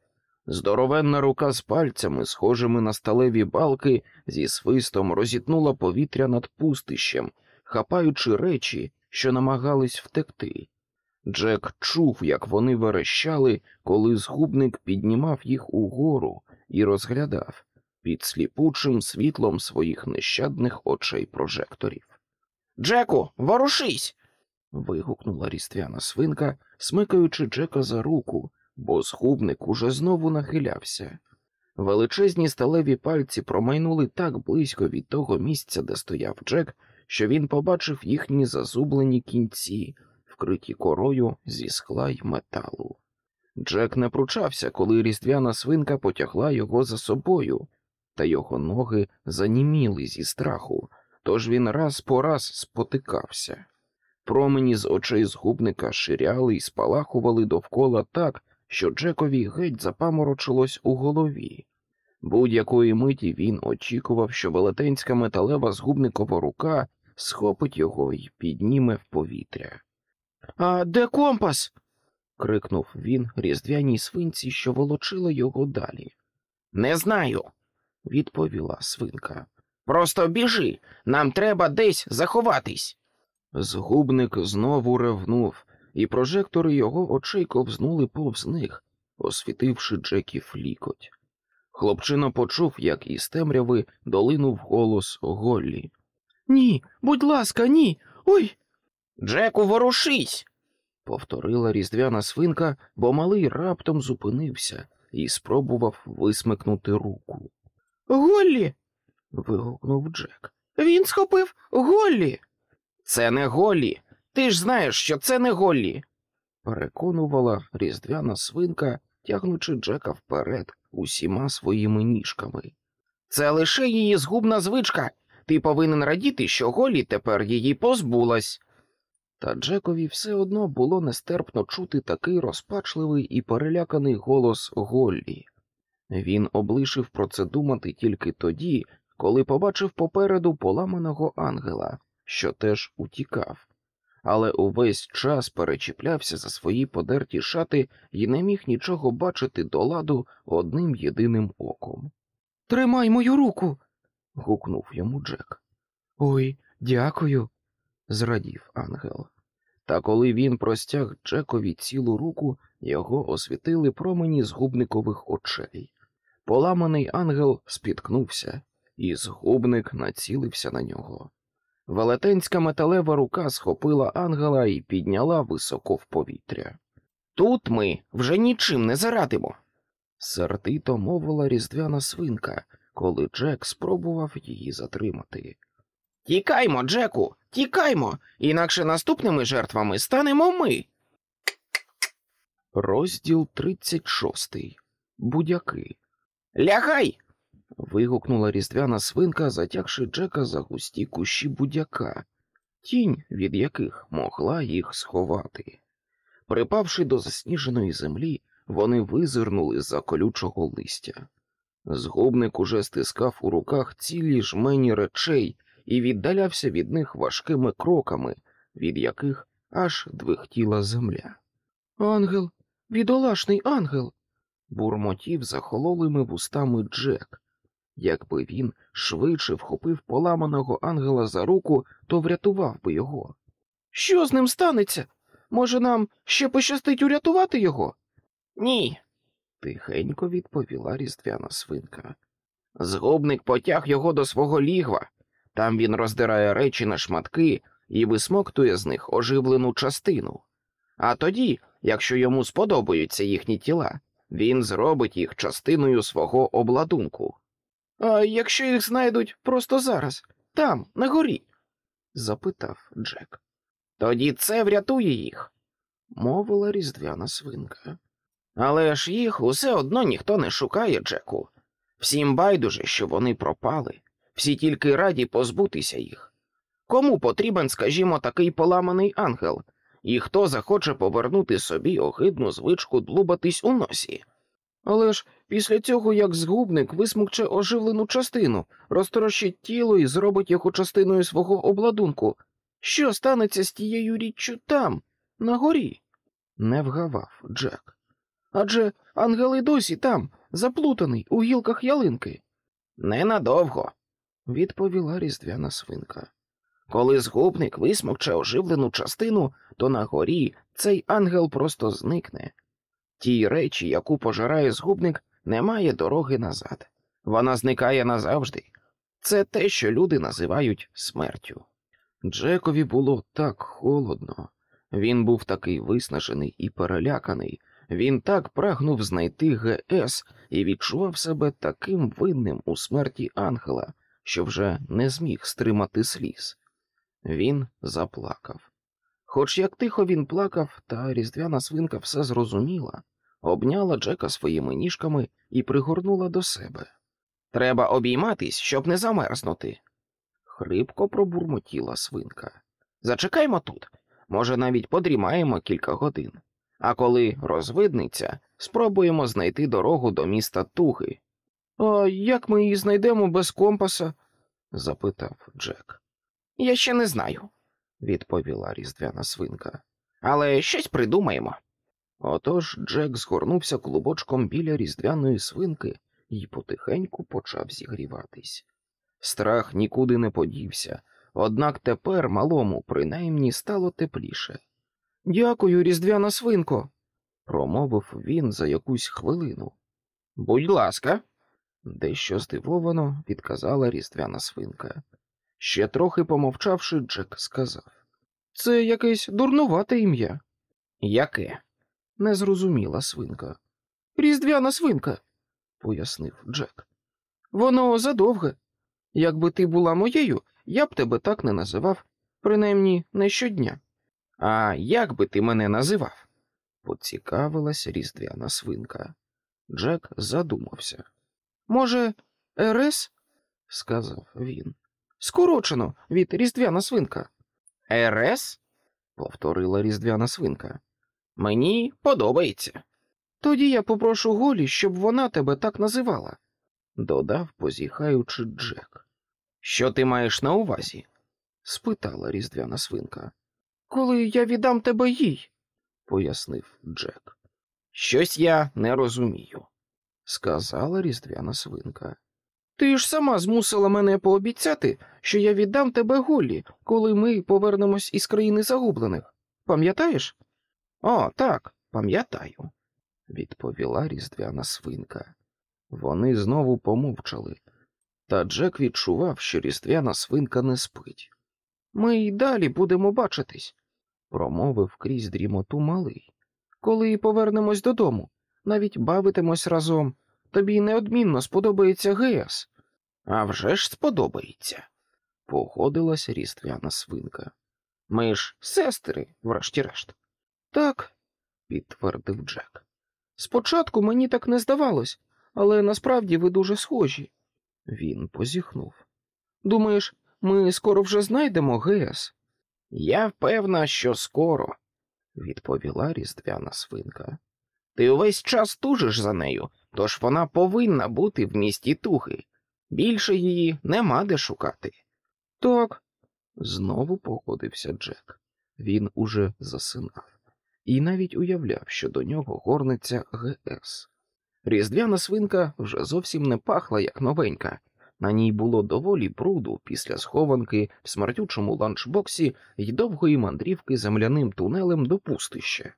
Здоровенна рука з пальцями, схожими на сталеві балки, зі свистом розітнула повітря над пустищем, хапаючи речі, що намагались втекти. Джек чув, як вони верещали, коли згубник піднімав їх угору і розглядав під сліпучим світлом своїх нещадних очей прожекторів. Джеку, ворушись. вигукнула різдвяна свинка, смикаючи Джека за руку, бо згубник уже знову нахилявся. Величезні сталеві пальці промайнули так близько від того місця, де стояв Джек, що він побачив їхні зазублені кінці, вкриті корою зі скла й металу. Джек не пручався, коли різдвяна свинка потягла його за собою, та його ноги заніміли зі страху, тож він раз по раз спотикався. Промені з очей згубника ширяли й спалахували довкола так, що Джекові геть запаморочилось у голові. Будь-якої миті він очікував, що велетенська металева згубникова рука схопить його і підніме в повітря. А де компас? крикнув він різдвяній свинці, що волочила його далі. Не знаю, відповіла свинка. Просто біжи, нам треба десь заховатись. Згубник знову ревнув, і прожектори його очей ковзнули повз них, освітивши Джеків лікоть. Хлопчина почув, як із темряви долинув голос Голлі. Ні, будь ласка, ні. Ой. Джеку, ворушись. повторила різдвяна свинка, бо малий раптом зупинився і спробував висмикнути руку. Голлі. вигукнув Джек. Він схопив Голлі. Це не Голлі. Ти ж знаєш, що це не Голлі. переконувала різдвяна свинка, тягнучи Джека вперед усіма своїми ніжками. Це лише її згубна звичка. Ти повинен радіти, що Голлі тепер її позбулась. Та Джекові все одно було нестерпно чути такий розпачливий і переляканий голос Голлі. Він облишив про це думати тільки тоді, коли побачив попереду поламаного ангела, що теж утікав, але увесь час перечіплявся за свої подерті шати і не міг нічого бачити до ладу одним єдиним оком. Тримай мою руку. Гукнув йому Джек. Ой, дякую, зрадів ангел. Та коли він простяг Джекові цілу руку, його освітили промені згубникових очей. Поламаний ангел спіткнувся, і згубник націлився на нього. Велетенська металева рука схопила ангела і підняла високо в повітря. Тут ми вже нічим не зарадимо, сердито мовила різдвяна свинка, коли Джек спробував її затримати. Тікаймо, Джеку, тікаймо, інакше наступними жертвами станемо ми. Розділ 36. Будяки. Лягай. вигукнула різдвяна свинка, затягши Джека за густі кущі будяка, тінь від яких могла їх сховати. Припавши до засніженої землі, вони визирнули за колючого листя. Згубник уже стискав у руках цілі жмені речей і віддалявся від них важкими кроками, від яких аж двихтіла земля. Ангел, бідолашний ангел. бурмотів захололими вустами Джек. Якби він швидше вхопив поламаного ангела за руку, то врятував би його. Що з ним станеться? Може, нам ще пощастить урятувати його? Ні, тихенько відповіла різдвяна свинка. Згубник потяг його до свого лігва. Там він роздирає речі на шматки і висмоктує з них оживлену частину. А тоді, якщо йому сподобаються їхні тіла, він зробить їх частиною свого обладунку. А якщо їх знайдуть просто зараз, там, на горі? запитав Джек. Тоді це врятує їх, мовила різдвяна свинка. Але ж їх усе одно ніхто не шукає, Джеку. Всім байдуже, що вони пропали, всі тільки раді позбутися їх. Кому потрібен, скажімо, такий поламаний ангел, і хто захоче повернути собі огидну звичку длубатись у носі? Але ж після цього, як згубник висмукче оживлену частину, розтрощить тіло і зробить його частиною свого обладунку, що станеться з тією річчю там, на горі? Не вгавав Джек. Адже ангел і досі там, заплутаний у гілках ялинки. Ненадовго, відповіла різдвяна свинка. Коли згубник висмокче оживлену частину, то на горі цей ангел просто зникне. Тій речі, яку пожирає згубник, немає дороги назад. Вона зникає назавжди. Це те, що люди називають смертю. Джекові було так холодно. Він був такий виснажений і переляканий. Він так прагнув знайти ГС і відчував себе таким винним у смерті ангела, що вже не зміг стримати сліз. Він заплакав. Хоч як тихо він плакав, та різдвяна свинка все зрозуміла, обняла Джека своїми ніжками і пригорнула до себе. Треба обійматись, щоб не замерзнути. Хрипко пробурмотіла свинка. Зачекаймо тут, може, навіть подрімаємо кілька годин. А коли розвидниться, спробуємо знайти дорогу до міста Туги. А як ми її знайдемо без компаса? запитав Джек. Я ще не знаю, відповіла різдвяна свинка. Але щось придумаємо. Отож Джек згорнувся клубочком біля різдвяної свинки і потихеньку почав зігріватись. Страх нікуди не подівся, однак тепер малому принаймні стало тепліше. Дякую, різдвяна свинко, промовив він за якусь хвилину. Будь ласка, дещо здивовано відказала різдвяна свинка. Ще трохи помовчавши, Джек сказав Це якесь дурнувате ім'я. Яке? не зрозуміла свинка. Різдвяна свинка, пояснив Джек. Воно задовге. Якби ти була моєю, я б тебе так не називав, принаймні не щодня. А як би ти мене називав? поцікавилась різдвяна свинка. Джек задумався. Може, Ерес? сказав він. Скорочено від різдвяна свинка. Ерес? повторила різдвяна свинка. Мені подобається. Тоді я попрошу Голі, щоб вона тебе так називала, додав, позіхаючи Джек. Що ти маєш на увазі? спитала різдвяна свинка. Коли я віддам тебе їй, пояснив Джек. Щось я не розумію, сказала різдвяна свинка. Ти ж сама змусила мене пообіцяти, що я віддам тебе Голлі, коли ми повернемось із країни загублених. Пам'ятаєш? О, так, пам'ятаю, відповіла різдвяна свинка. Вони знову помовчали, та Джек відчував, що різдвяна свинка не спить. Ми й далі будемо бачитись, промовив крізь дрімоту малий. Коли повернемось додому, навіть бавитимось разом. Тобі неодмінно сподобається Геас. «А вже ж сподобається, погодилася різдвяна свинка. Ми ж сестри, врешті-решт. Так, підтвердив Джек. Спочатку мені так не здавалось, але насправді ви дуже схожі. Він позіхнув. Думаєш, ми скоро вже знайдемо Геас? Я впевна, що скоро. відповіла різдвяна свинка. Ти увесь час тужиш за нею, тож вона повинна бути в місті тухи. Більше її нема де шукати. Так, Знову погодився Джек. Він уже засинав і навіть уявляв, що до нього горниться ГС. Різдвяна свинка вже зовсім не пахла як новенька. На ній було доволі бруду після схованки в смертючому ланчбоксі й довгої мандрівки земляним тунелем до пустища.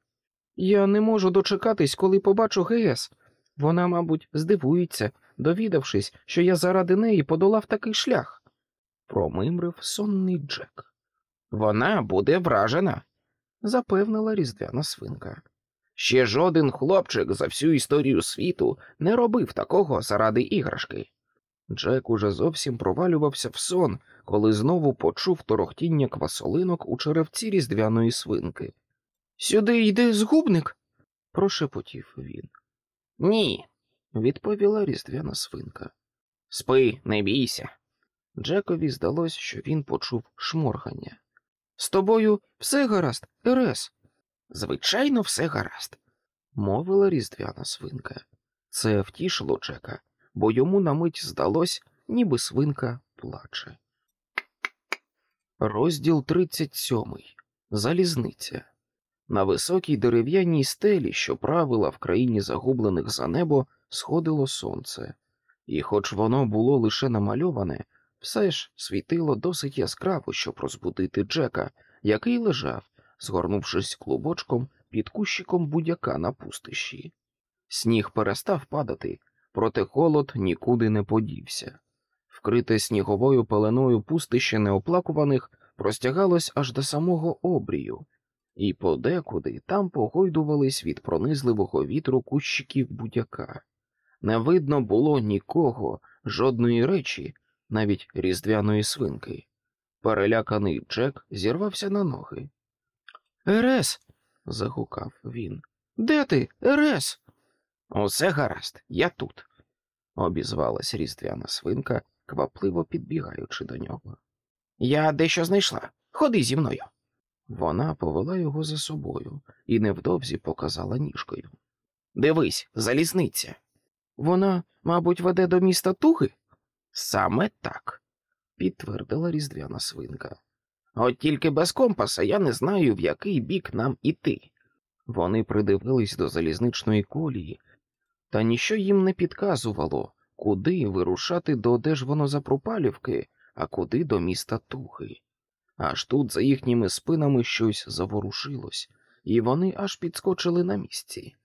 я не можу дочекатись, коли побачу ГС. Вона, мабуть, здивується, довідавшись, що я заради неї подолав такий шлях. Промимрив сонний Джек. Вона буде вражена, запевнила різдвяна свинка. Ще жоден хлопчик за всю історію світу не робив такого заради іграшки. Джек уже зовсім провалювався в сон, коли знову почув торохтіння квасолинок у черевці різдвяної свинки. Сюди йде згубник. прошепотів він. Ні, відповіла різдвяна свинка. Спи, не бійся. Джекові здалось, що він почув шморгання. З тобою все гаразд, Ерес. Звичайно, все гаразд, мовила різдвяна свинка. Це втішило Джека, бо йому на мить здалось, ніби свинка плаче. Розділ 37. Залізниця. На високій дерев'яній стелі, що правила в країні загублених за небо, сходило сонце, і, хоч воно було лише намальоване, все ж світило досить яскраво, щоб розбудити Джека, який лежав, згорнувшись клубочком під кущиком будяка на пустищі. Сніг перестав падати, проте холод нікуди не подівся. Вкрите сніговою пеленою пустище неоплакуваних простягалось аж до самого обрію, і подекуди там погойдувались від пронизливого вітру кущиків будяка. Не видно було нікого, жодної речі, навіть різдвяної свинки. Переляканий Джек зірвався на ноги. Ерес. загукав він. Де ти, Ерес? Усе гаразд, я тут, обізвалась різдвяна свинка, квапливо підбігаючи до нього. Я дещо знайшла. Ходи зі мною. Вона повела його за собою і невдовзі показала ніжкою. Дивись, залізниця. Вона, мабуть, веде до міста Туги? Саме так, підтвердила різдвяна свинка. От тільки без компаса я не знаю, в який бік нам іти. Вони придивились до залізничної колії, та ніщо їм не підказувало, куди вирушати до Одежвонозапропалівки, а куди до міста Тухи. Аж тут за їхніми спинами щось заворушилось, і вони аж підскочили на місці.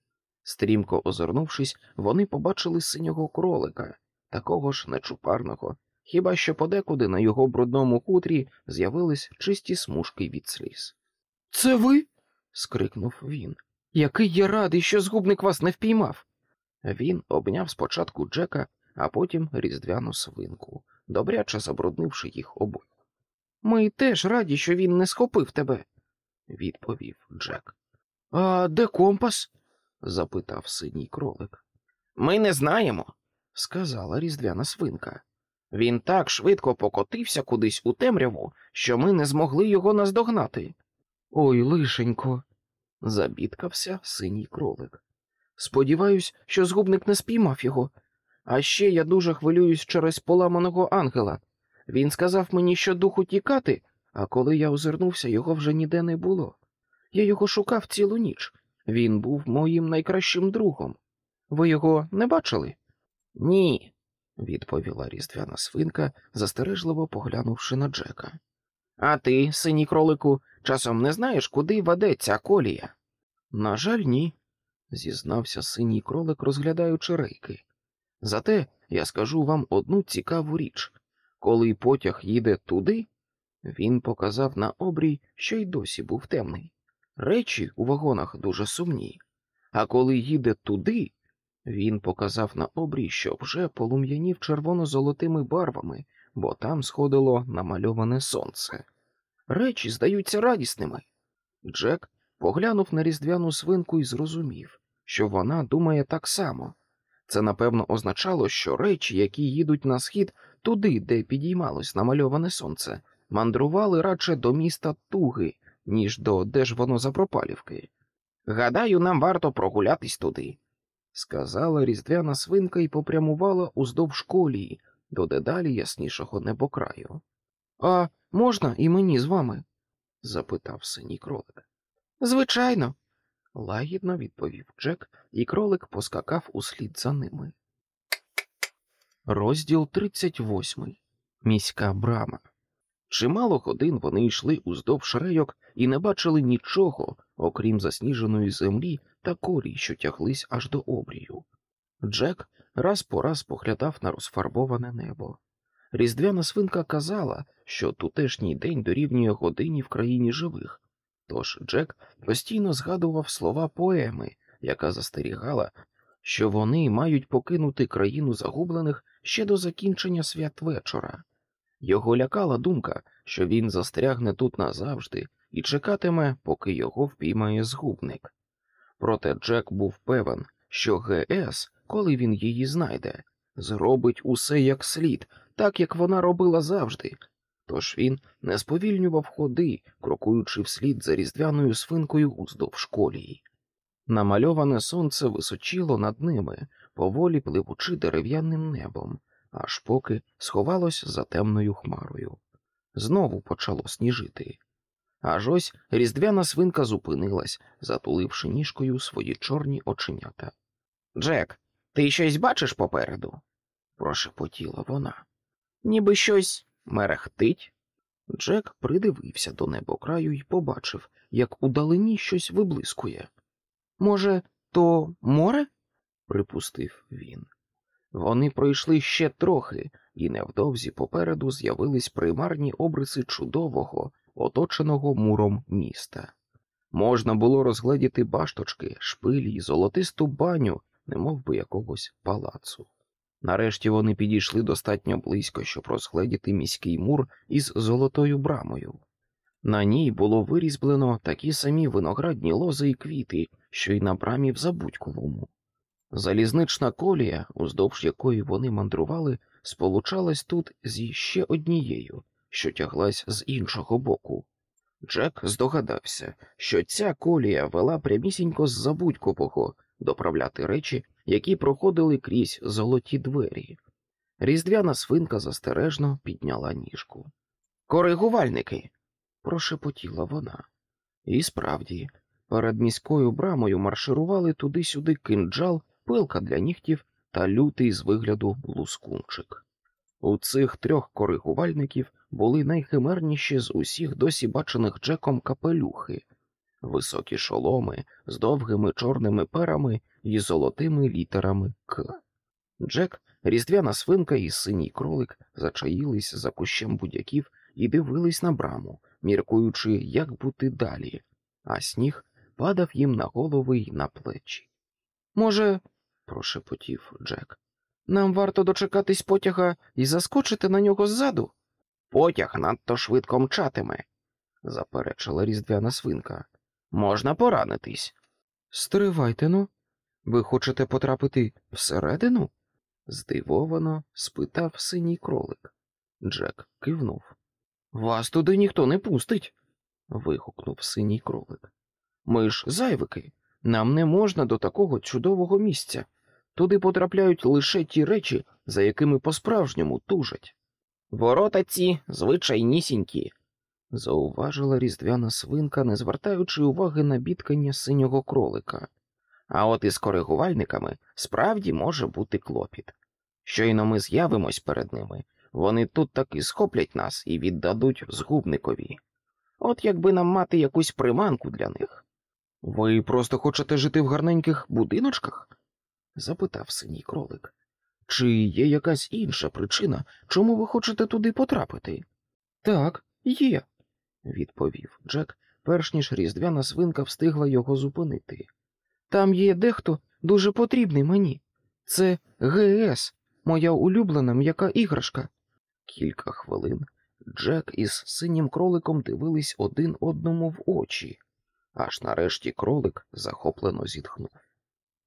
Стрімко озирнувшись, вони побачили синього кролика, такого ж нечупарного, хіба що подекуди на його брудному хутрі з'явились чисті смужки від сліз. Це ви? скрикнув він. Який я радий, що згубник вас не впіймав. Він обняв спочатку Джека, а потім різдвяну свинку, добряче забруднивши їх обох. Ми теж раді, що він не схопив тебе, відповів Джек. А де компас? запитав синій кролик. Ми не знаємо, сказала різдвяна свинка. Він так швидко покотився кудись у темряву, що ми не змогли його наздогнати. Ой, лишенько, забідкався синій кролик. Сподіваюсь, що згубник не спіймав його. А ще я дуже хвилююсь через поламаного ангела. Він сказав мені, що духу тікати, а коли я озирнувся, його вже ніде не було. Я його шукав цілу ніч. Він був моїм найкращим другом. Ви його не бачили? Ні, відповіла різдвяна свинка, застережливо поглянувши на Джека. А ти, синій кролику, часом не знаєш, куди веде ця колія? На жаль, ні, зізнався синій кролик, розглядаючи рейки. Зате я скажу вам одну цікаву річ коли потяг їде туди, він показав на обрій, що й досі був темний. Речі у вагонах дуже сумні, а коли їде туди, він показав на обрій, що вже полум'янів червоно-золотими барвами, бо там сходило намальоване сонце. Речі здаються радісними. Джек поглянув на різдвяну свинку і зрозумів, що вона думає так само. Це напевно означало, що речі, які їдуть на схід туди, де підіймалось намальоване сонце, мандрували радше до міста Туги, ніж до де ж воно запропалівки. Гадаю, нам варто прогулятись туди, сказала різдвяна свинка і попрямувала уздовж колії до дедалі яснішого небокраю. А можна і мені з вами? запитав синій кролик. Звичайно, лагідно відповів Джек, і кролик поскакав услід за ними. Розділ 38. Міська брама. Чимало годин вони йшли уздовж рейок і не бачили нічого, окрім засніженої землі та колій, що тяглись аж до обрію. Джек раз по раз поглядав на розфарбоване небо. Різдвяна свинка казала, що тутешній день дорівнює годині в країні живих, тож Джек постійно згадував слова поеми, яка застерігала, що вони мають покинути країну загублених ще до закінчення святвечора. Його лякала думка, що він застрягне тут назавжди і чекатиме, поки його впіймає згубник. Проте Джек був певен, що ГС, коли він її знайде, зробить усе як слід, так як вона робила завжди. Тож він не сповільнював ходи, крокуючи вслід за різдвяною свинкою уздовж колії. Намальоване сонце височило над ними, поволі пливучи дерев'яним небом, аж поки сховалось за темною хмарою. Знову почало сніжити. Аж ось різдвяна свинка зупинилась, затуливши ніжкою свої чорні оченята. Джек, ти щось бачиш попереду? прошепотіла вона. Ніби щось мерехтить. Джек придивився до небокраю і побачив, як удалині щось виблискує. Може, то море? припустив він. Вони пройшли ще трохи, і невдовзі попереду з'явились примарні обриси чудового, оточеного муром міста. Можна було розгледіти башточки, шпилі й золотисту баню, немов би якогось палацу. Нарешті вони підійшли достатньо близько, щоб розгледіти міський мур із золотою брамою. На ній було вирізблено такі самі виноградні лози і квіти, що й на брамі в Забудьковому. Залізнична колія, уздовж якої вони мандрували, сполучалась тут зі ще однією, що тяглась з іншого боку. Джек здогадався, що ця колія вела прямісінько з Забудькового доправляти речі, які проходили крізь золоті двері. Різдвяна свинка застережно підняла ніжку. Коригувальники. прошепотіла вона. І справді, перед міською брамою марширували туди-сюди кинджал, пилка для нігтів та лютий з вигляду блускунчик. У цих трьох коригувальників були найхимерніші з усіх досі бачених Джеком капелюхи, високі шоломи з довгими чорними перами і золотими літерами К. Джек, різдвяна свинка і синій кролик зачаїлись за кущем будяків і дивились на браму, міркуючи, як бути далі, а сніг падав їм на голови й на плечі. Може, прошепотів Джек. Нам варто дочекатись потяга і заскочити на нього ззаду. Потяг надто швидко мчатиме, заперечила різдвяна свинка. Можна поранитись. Стривайте ну, ви хочете потрапити всередину? здивовано спитав синій кролик. Джек кивнув. Вас туди ніхто не пустить. вигукнув синій кролик. Ми ж зайвики. Нам не можна до такого чудового місця. Туди потрапляють лише ті речі, за якими по-справжньому тужать. Ворота ці звичайнісінькі, зауважила різдвяна свинка, не звертаючи уваги на бідкання синього кролика. А от із коригувальниками справді може бути клопіт. Щойно ми з'явимось перед ними, вони тут таки схоплять нас і віддадуть згубникові. От якби нам мати якусь приманку для них. Ви просто хочете жити в гарненьких будиночках? запитав синій кролик. Чи є якась інша причина, чому ви хочете туди потрапити? Так, є, відповів Джек, перш ніж різдвяна свинка встигла його зупинити. Там є дехто дуже потрібний мені. Це ГС, моя улюблена м'яка іграшка. Кілька хвилин Джек із синім кроликом дивились один одному в очі, аж нарешті кролик захоплено зітхнув.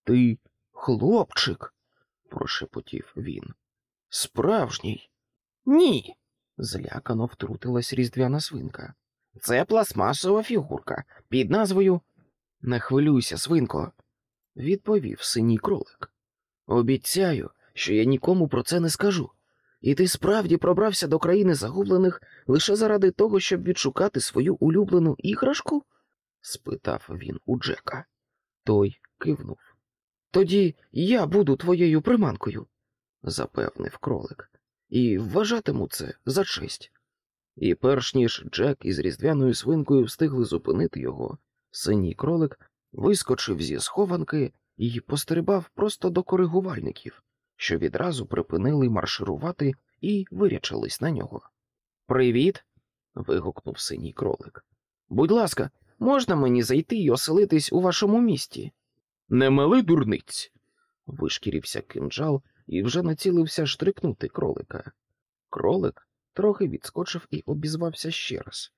Ти хлопчик, прошепотів він. Справжній? Ні. злякано втрутилась різдвяна свинка. Це пластмасова фігурка під назвою Не хвилюйся, свинко, відповів синій кролик. Обіцяю, що я нікому про це не скажу. І ти справді пробрався до країни загублених лише заради того, щоб відшукати свою улюблену іграшку? спитав він у Джека. Той кивнув. Тоді я буду твоєю приманкою, запевнив кролик, і вважатиму це за честь. І перш ніж Джек із різдвяною свинкою встигли зупинити його, синій кролик вискочив зі схованки і пострибав просто до коригувальників, що відразу припинили марширувати і вирячились на нього. Привіт. вигукнув синій кролик. Будь ласка, можна мені зайти і оселитись у вашому місті? Не мали дурниць. вишкірився кинджал і вже націлився штрикнути кролика. Кролик трохи відскочив і обізвався ще раз.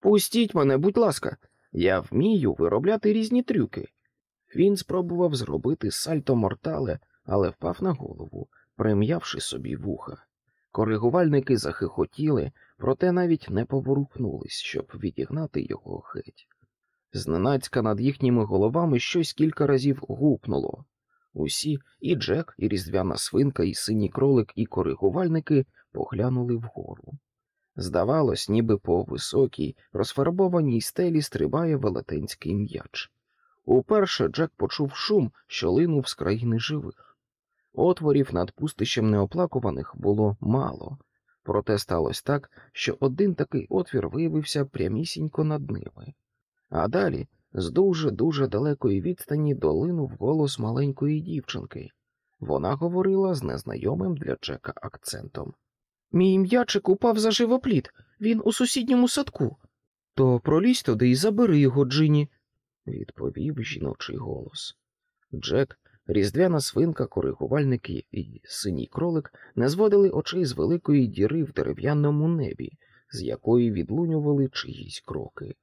Пустіть мене, будь ласка, я вмію виробляти різні трюки. Він спробував зробити сальто мортале, але впав на голову, прим'явши собі вуха. Коригувальники захихотіли, проте навіть не поворухнулись, щоб відігнати його геть. Зненацька над їхніми головами щось кілька разів гупнуло. Усі, і Джек, і різдвяна свинка, і синій кролик, і коригувальники поглянули вгору. Здавалось, ніби по високій, розфарбованій стелі стрибає велетенський м'яч. Уперше Джек почув шум, що линув з країни живих. Отворів над пустищем неоплакуваних було мало, проте сталося так, що один такий отвір виявився прямісінько над ними. А далі з дуже дуже далекої відстані долинув голос маленької дівчинки. Вона говорила з незнайомим для Джека акцентом. Мій м'ячик упав за живопліт, він у сусідньому садку. То пролізь туди і забери його, Джині, відповів жіночий голос. Джек, різдвяна свинка, коригувальники і синій кролик не зводили очей з великої діри в дерев'яному небі, з якої відлунювали чиїсь кроки.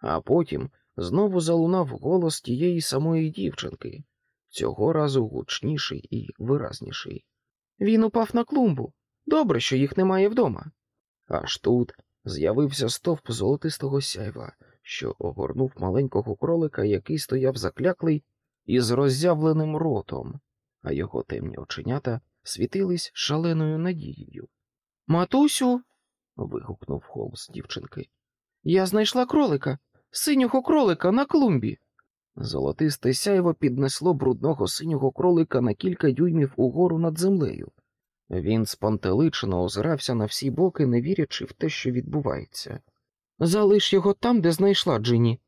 А потім знову залунав голос тієї самої дівчинки, цього разу гучніший і виразніший. Він упав на клумбу. Добре, що їх немає вдома. Аж тут з'явився стовп золотистого сяйва, що огорнув маленького кролика, який стояв закляклий із роззявленим ротом, а його темні оченята світились шаленою надією. Матусю. вигукнув голос дівчинки. Я знайшла кролика, синього кролика на клумбі. Золотисте сяйво піднесло брудного синього кролика на кілька дюймів угору над землею. Він спантеличено озирався на всі боки, не вірячи в те, що відбувається. Залиш його там, де знайшла Джині,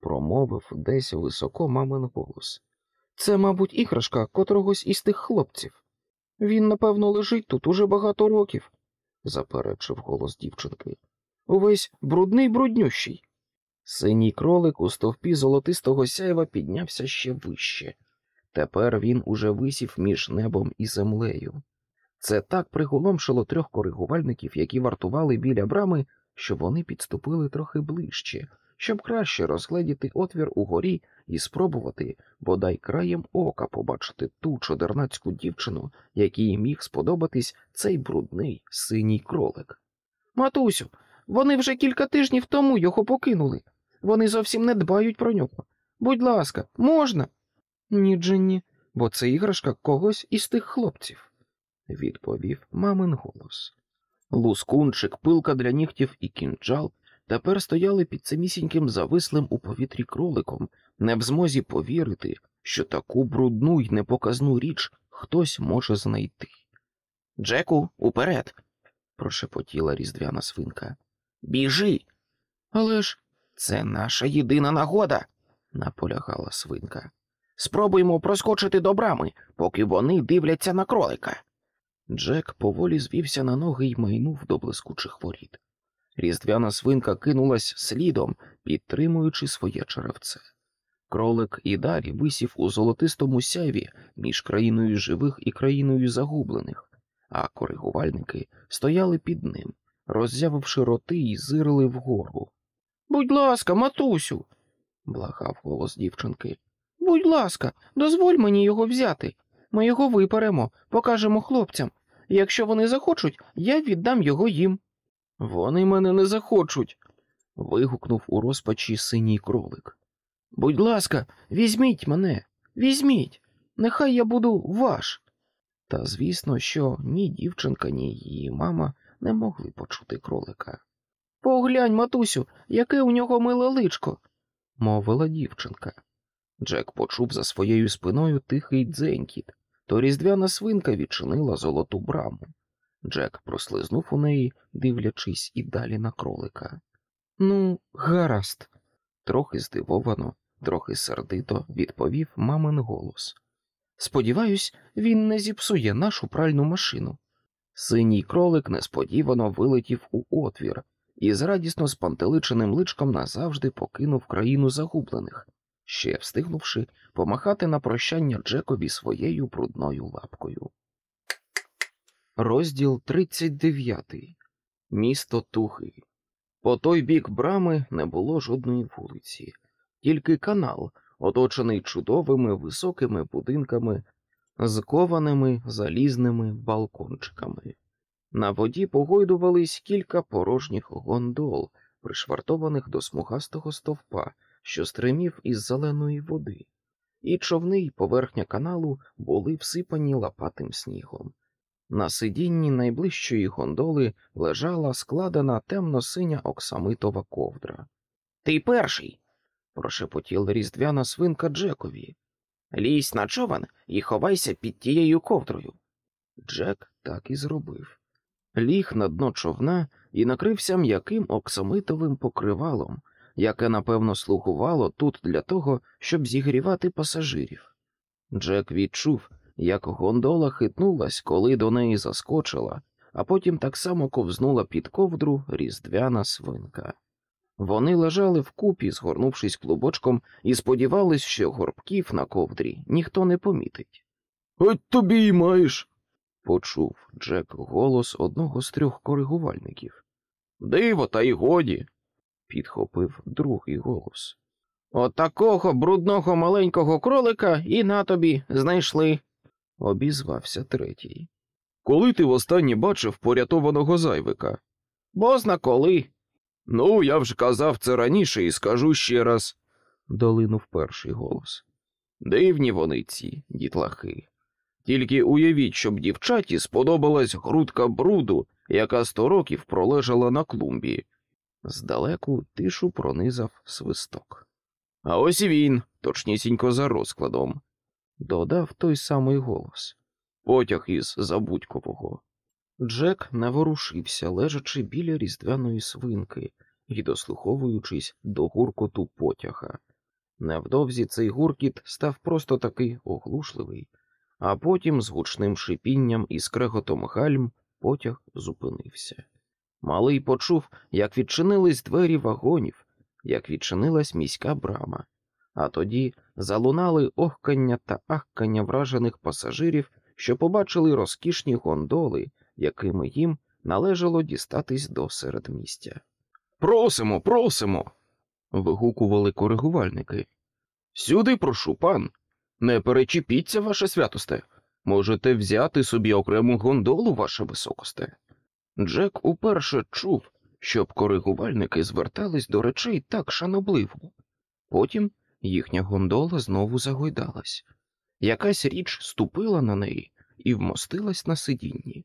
промовив десь високо мамин голос. Це, мабуть, іграшка котрогось із тих хлопців. Він, напевно, лежить тут уже багато років, заперечив голос дівчинки. Увесь брудний бруднющий. Синій кролик у стовпі золотистого сяйва піднявся ще вище. Тепер він уже висів між небом і землею. Це так приголомшило трьох коригувальників, які вартували біля брами, що вони підступили трохи ближче, щоб краще розгледіти отвір угорі і спробувати бодай краєм ока побачити ту чодернацьку дівчину, якій міг сподобатись цей брудний синій кролик. Матусю, вони вже кілька тижнів тому його покинули. Вони зовсім не дбають про нього. Будь ласка, можна? Ні, Дженні, бо це іграшка когось із тих хлопців, відповів мамин голос. Лускунчик, пилка для нігтів і кінджал тепер стояли під самісіньким завислим у повітрі кроликом, не в змозі повірити, що таку брудну й непоказну річ хтось може знайти. Джеку, уперед. прошепотіла різдвяна свинка. Біжи. Але ж це наша єдина нагода, наполягала свинка. Спробуємо проскочити до брами, поки вони дивляться на кролика. Джек поволі звівся на ноги й майнув до блискучих воріт. Різдвяна свинка кинулась слідом, підтримуючи своє черевце. Кролик і далі висів у золотистому сяйві між країною живих і країною загублених, а коригувальники стояли під ним, роззявивши роти й зирили вгору. Будь ласка, матусю, благав голос дівчинки. Будь ласка, дозволь мені його взяти. Ми його виперемо, покажемо хлопцям. Якщо вони захочуть, я віддам його їм. Вони мене не захочуть, вигукнув у розпачі синій кролик. Будь ласка, візьміть мене, візьміть, нехай я буду ваш. Та звісно, що ні дівчинка, ні її мама не могли почути кролика. Поглянь, матусю, яке у нього миле личко, мовила дівчинка. Джек почув за своєю спиною тихий дзенькіт, то різдвяна свинка відчинила золоту браму. Джек прослизнув у неї, дивлячись і далі на кролика. Ну, гаразд, трохи здивовано, трохи сердито відповів мамин голос. Сподіваюсь, він не зіпсує нашу пральну машину. Синій кролик несподівано вилетів у отвір і з радісно спантеличеним личком назавжди покинув країну загублених, ще встигнувши помахати на прощання Джекові своєю брудною лапкою. Розділ 39. Місто Тухи. По той бік брами не було жодної вулиці, тільки канал, оточений чудовими високими будинками з кованими залізними балкончиками. На воді погойдувались кілька порожніх гондол, пришвартованих до смугастого стовпа, що стримів із зеленої води, і човни й поверхня каналу були всипані лопатим снігом. На сидінні найближчої гондоли лежала складена темно-синя оксамитова ковдра. Ти перший. прошепотіла різдвяна свинка Джекові. Лізь на човен і ховайся під тією ковдрою. Джек так і зробив. Ліг на дно човна і накрився м'яким оксамитовим покривалом, яке, напевно, слугувало тут для того, щоб зігрівати пасажирів. Джек відчув, як гондола хитнулась, коли до неї заскочила, а потім так само ковзнула під ковдру різдвяна свинка. Вони лежали вкупі, згорнувшись клубочком, і сподівались, що горбків на ковдрі ніхто не помітить. От тобі й маєш, почув Джек голос одного з трьох коригувальників. Диво, та й годі, підхопив другий голос. От такого брудного маленького кролика і на тобі знайшли, обізвався третій. Коли ти востаннє бачив порятованого зайвика? Бозна коли. Ну, я вже казав це раніше і скажу ще раз, долинув перший голос. Дивні вони ці дітлахи. Тільки уявіть, щоб дівчаті сподобалась грудка бруду, яка сто років пролежала на клумбі. Здалеку тишу пронизав свисток. А ось і він, точнісінько за розкладом, додав той самий голос. Потяг із Забудькового. Джек наворушився, лежачи біля різдвяної свинки і дослуховуючись до гуркоту потяга. Невдовзі цей гуркіт став просто такий оглушливий, а потім з гучним шипінням і скреготом гальм потяг зупинився. Малий почув, як відчинились двері вагонів, як відчинилась міська брама, а тоді залунали охкання та ахкання вражених пасажирів, що побачили розкішні гондоли, якими їм належало дістатись до середмістя. Просимо, просимо. вигукували коригувальники. Сюди прошу, пан. Не перечепіться, ваше святосте. Можете взяти собі окрему гондолу, ваше високосте. Джек уперше чув, щоб коригувальники звертались до речей так шанобливо. Потім їхня гондола знову загойдалась. Якась річ ступила на неї і вмостилась на сидінні.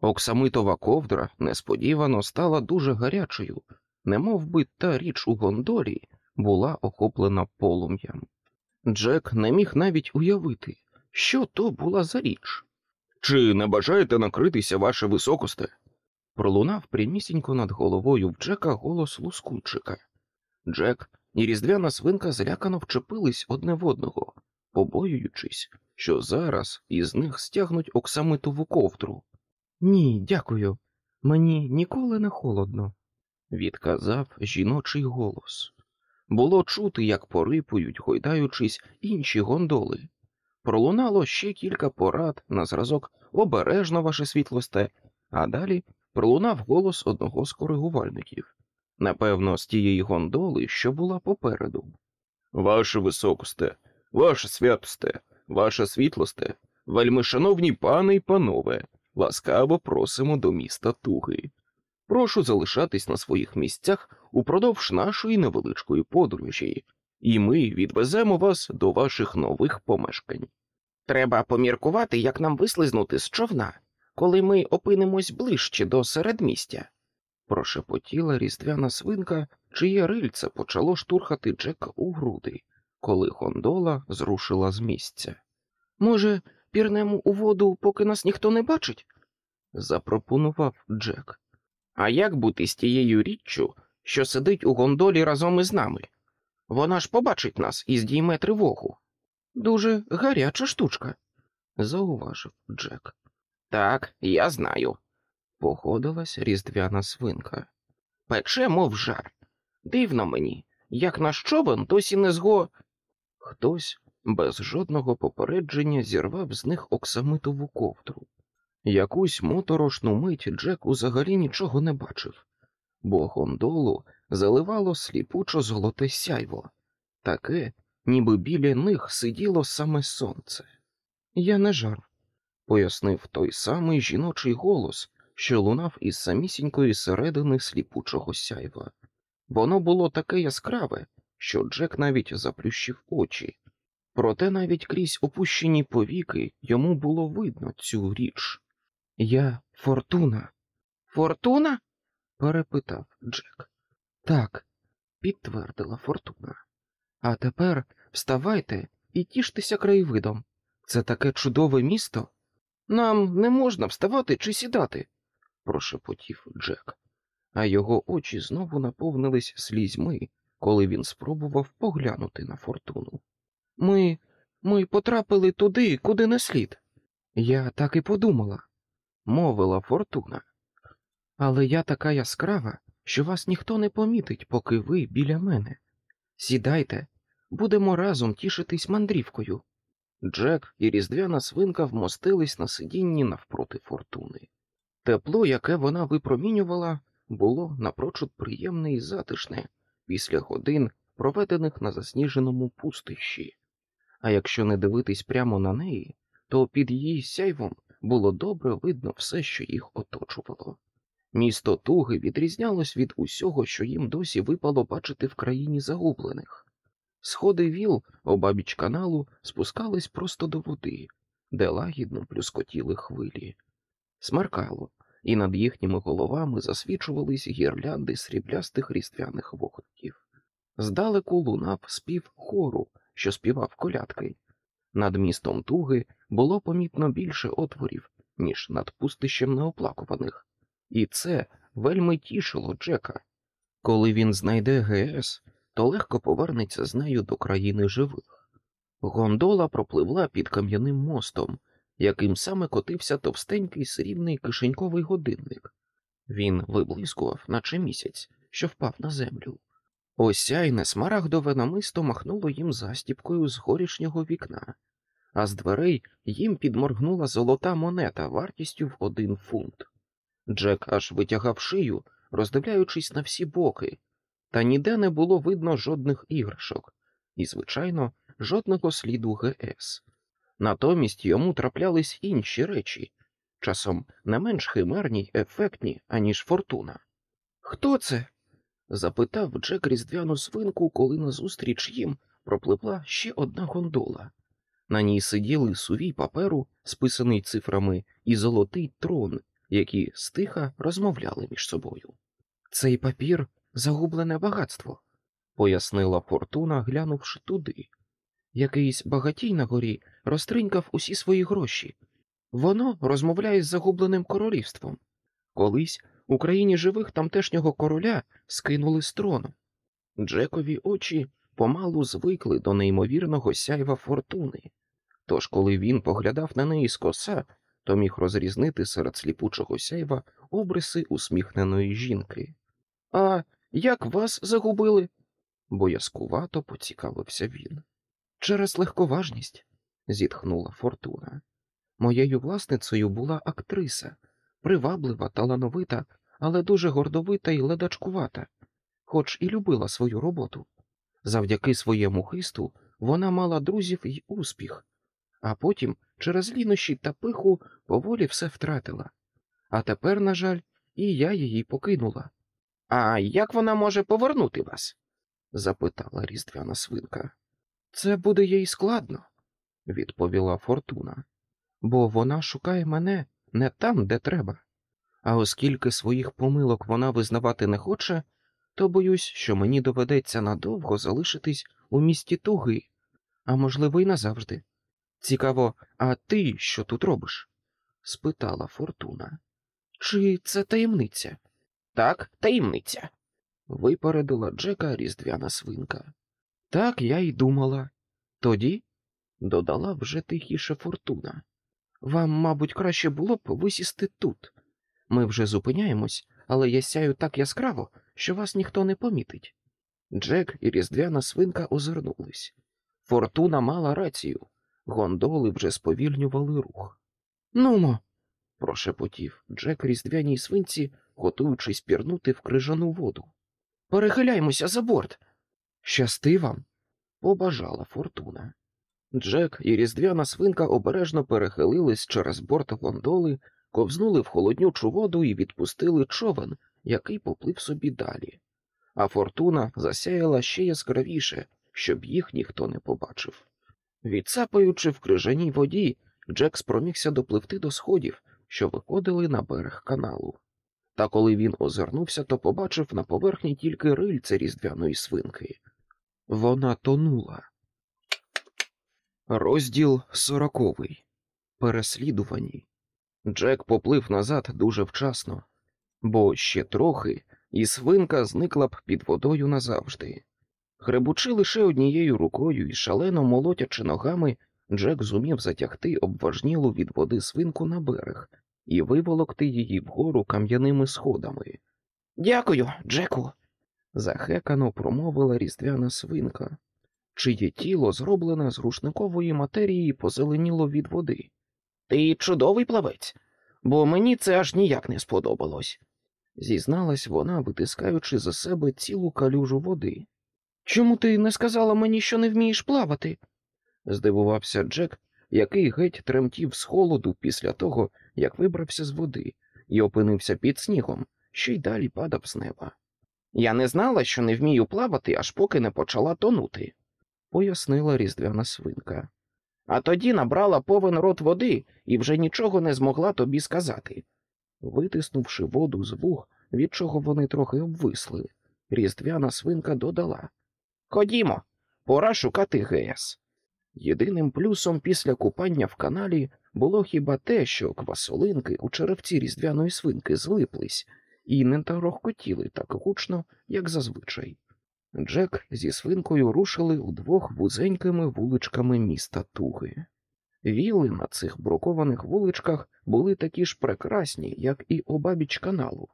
Оксамитова ковдра несподівано стала дуже гарячою, немов би та річ у гондолі була охоплена полум'ям. Джек не міг навіть уявити, що то була за річ. Чи не бажаєте накритися, ваше високосте? Пролунав прямісінько над головою в Джека голос лускунчика. Джек і різдвяна свинка злякано вчепились одне в одного, побоюючись, що зараз із них стягнуть оксамитову ковдру. Ні, дякую, мені ніколи не холодно, відказав жіночий голос. Було чути, як порипують, гойдаючись, інші гондоли. Пролунало ще кілька порад на зразок обережно ваше світлосте, а далі пролунав голос одного з коригувальників, напевно, з тієї гондоли, що була попереду. Ваше високосте, ваше святосте, ваше світлосте, вельми шановні пани й панове, ласкаво просимо до міста Туги. Прошу залишатись на своїх місцях упродовж нашої невеличкої подорожі, і ми відвеземо вас до ваших нових помешкань. Треба поміркувати, як нам вислизнути з човна, коли ми опинимось ближче до середмістя. Прошепотіла різдвяна свинка, чиє рильце почало штурхати Джека у груди, коли гондола зрушила з місця. Може, пірнемо у воду, поки нас ніхто не бачить? запропонував Джек. А як бути з тією річчю, що сидить у гондолі разом із нами? Вона ж побачить нас і здійме тривогу. Дуже гаряча штучка, зауважив Джек. Так, я знаю, погодилась різдвяна свинка. Пече, мов жар. Дивно мені, як наш човен досі не зго. Хтось без жодного попередження зірвав з них оксамитову ковдру. Якусь моторошну мить Джек взагалі нічого не бачив, бо гондолу заливало сліпучо золоте сяйво, таке, ніби біля них сиділо саме сонце. Я не жар, пояснив той самий жіночий голос, що лунав із самісінької середини сліпучого сяйва. Воно було таке яскраве, що Джек навіть заплющив очі, проте навіть крізь опущені повіки йому було видно цю річ. Я фортуна. Фортуна? перепитав Джек. Так, підтвердила фортуна. А тепер вставайте і тіштеся краєвидом. Це таке чудове місто. Нам не можна вставати чи сідати, прошепотів Джек, а його очі знову наповнились слізьми, коли він спробував поглянути на фортуну. Ми ми потрапили туди, куди не слід. Я так і подумала, мовила фортуна. Але я така яскрава, що вас ніхто не помітить, поки ви біля мене. Сідайте, будемо разом тішитись мандрівкою. Джек і різдвяна свинка вмостились на сидінні навпроти фортуни. Тепло, яке вона випромінювала, було напрочуд приємне і затишне після годин, проведених на засніженому пустищі. А якщо не дивитись прямо на неї, то під її сяйвом було добре видно все, що їх оточувало. Місто Туги відрізнялось від усього, що їм досі випало бачити в країні загублених. Сходи віл обабіч каналу спускались просто до води, де лагідно плюскотіли хвилі. Смеркало, і над їхніми головами засвічувались гірлянди сріблястих різдвяних вогників. Здалеку лунав спів хору, що співав колядки. Над містом туги було помітно більше отворів, ніж над пустищем неоплакуваних, і це вельми тішило Джека. Коли він знайде ГС, то легко повернеться з нею до країни живих. Гондола пропливла під кам'яним мостом, яким саме котився товстенький срібний кишеньковий годинник. Він виблискував, наче місяць, що впав на землю. Осяйне смарагдове намисто махнуло їм застіпкою з горішнього вікна, а з дверей їм підморгнула золота монета вартістю в один фунт. Джек аж витягав шию, роздивляючись на всі боки, та ніде не було видно жодних іграшок і, звичайно, жодного сліду ГС. Натомість йому траплялись інші речі, часом не менш химерні й ефектні, аніж фортуна. Хто це? запитав Джек різдвяну свинку, коли назустріч їм пропливла ще одна гондола. На ній сиділи сувій паперу, списаний цифрами, і золотий трон, які стиха розмовляли між собою. Цей папір загублене багатство, пояснила фортуна, глянувши туди. Якийсь багатій на горі розтринькав усі свої гроші. Воно розмовляє з загубленим королівством. Колись у країні живих тамтешнього короля скинули з трону. Джекові очі помалу звикли до неймовірного сяйва фортуни, тож, коли він поглядав на неї скоса, то міг розрізнити серед сліпучого сяйва обриси усміхненої жінки. А як вас загубили? боязкувато поцікавився він. Через легковажність, зітхнула Фортуна. Моєю власницею була актриса, приваблива, талановита, але дуже гордовита і ледачкувата, хоч і любила свою роботу. Завдяки своєму хисту вона мала друзів і успіх, а потім через лінощі та пиху поволі все втратила. А тепер, на жаль, і я її покинула. А як вона може повернути вас? запитала різдвяна свинка. Це буде їй складно, відповіла Фортуна, бо вона шукає мене не там, де треба. А оскільки своїх помилок вона визнавати не хоче, то боюсь, що мені доведеться надовго залишитись у місті туги, а можливо, й назавжди. Цікаво, а ти що тут робиш? спитала Фортуна. Чи це таємниця? Так, таємниця. Випередила Джека різдвяна свинка. Так я й думала. Тоді, додала вже тихіше Фортуна. Вам, мабуть, краще було б висісти тут. Ми вже зупиняємось, але я сяю так яскраво, що вас ніхто не помітить. Джек і різдвяна свинка озирнулись. Фортуна мала рацію. Гондоли вже сповільнювали рух. Нумо, прошепотів Джек різдвяній свинці, готуючись пірнути в крижану воду. Перехиляймося за борт. Щасти вам, побажала Фортуна. Джек і різдвяна свинка обережно перехилились через борт гондоли, ковзнули в холоднючу воду і відпустили човен, який поплив собі далі. А фортуна засяяла ще яскравіше, щоб їх ніхто не побачив. Відсапаючи в крижаній воді, Джек спромігся допливти до сходів, що виходили на берег каналу. Та коли він озирнувся, то побачив на поверхні тільки рильце різдвяної свинки. Вона тонула. Розділ сороковий. Переслідувані. Джек поплив назад дуже вчасно, бо ще трохи, і свинка зникла б під водою назавжди. Гребучи лише однією рукою і шалено молотячи ногами, Джек зумів затягти обважнілу від води свинку на берег і виволокти її вгору кам'яними сходами. Дякую, Джеку. захекано промовила різдвяна свинка, чиє тіло, зроблене з рушникової матерії, позеленіло від води. Ти чудовий плавець, бо мені це аж ніяк не сподобалось, зізналась вона, витискаючи за себе цілу калюжу води. Чому ти не сказала мені, що не вмієш плавати? здивувався Джек, який геть тремтів з холоду після того, як вибрався з води, і опинився під снігом, що й далі падав з неба. Я не знала, що не вмію плавати, аж поки не почала тонути, пояснила різдвяна свинка. А тоді набрала повен рот води і вже нічого не змогла тобі сказати. Витиснувши воду з вух, від чого вони трохи обвисли, різдвяна свинка додала Ходімо, пора шукати ГЕС. Єдиним плюсом після купання в каналі було хіба те, що квасолинки у черевці різдвяної свинки злиплись і не тарохкотіли так гучно, як зазвичай. Джек зі свинкою рушили удвох вузенькими вуличками міста Туги. Віли на цих брукованих вуличках були такі ж прекрасні, як і обабіч каналу.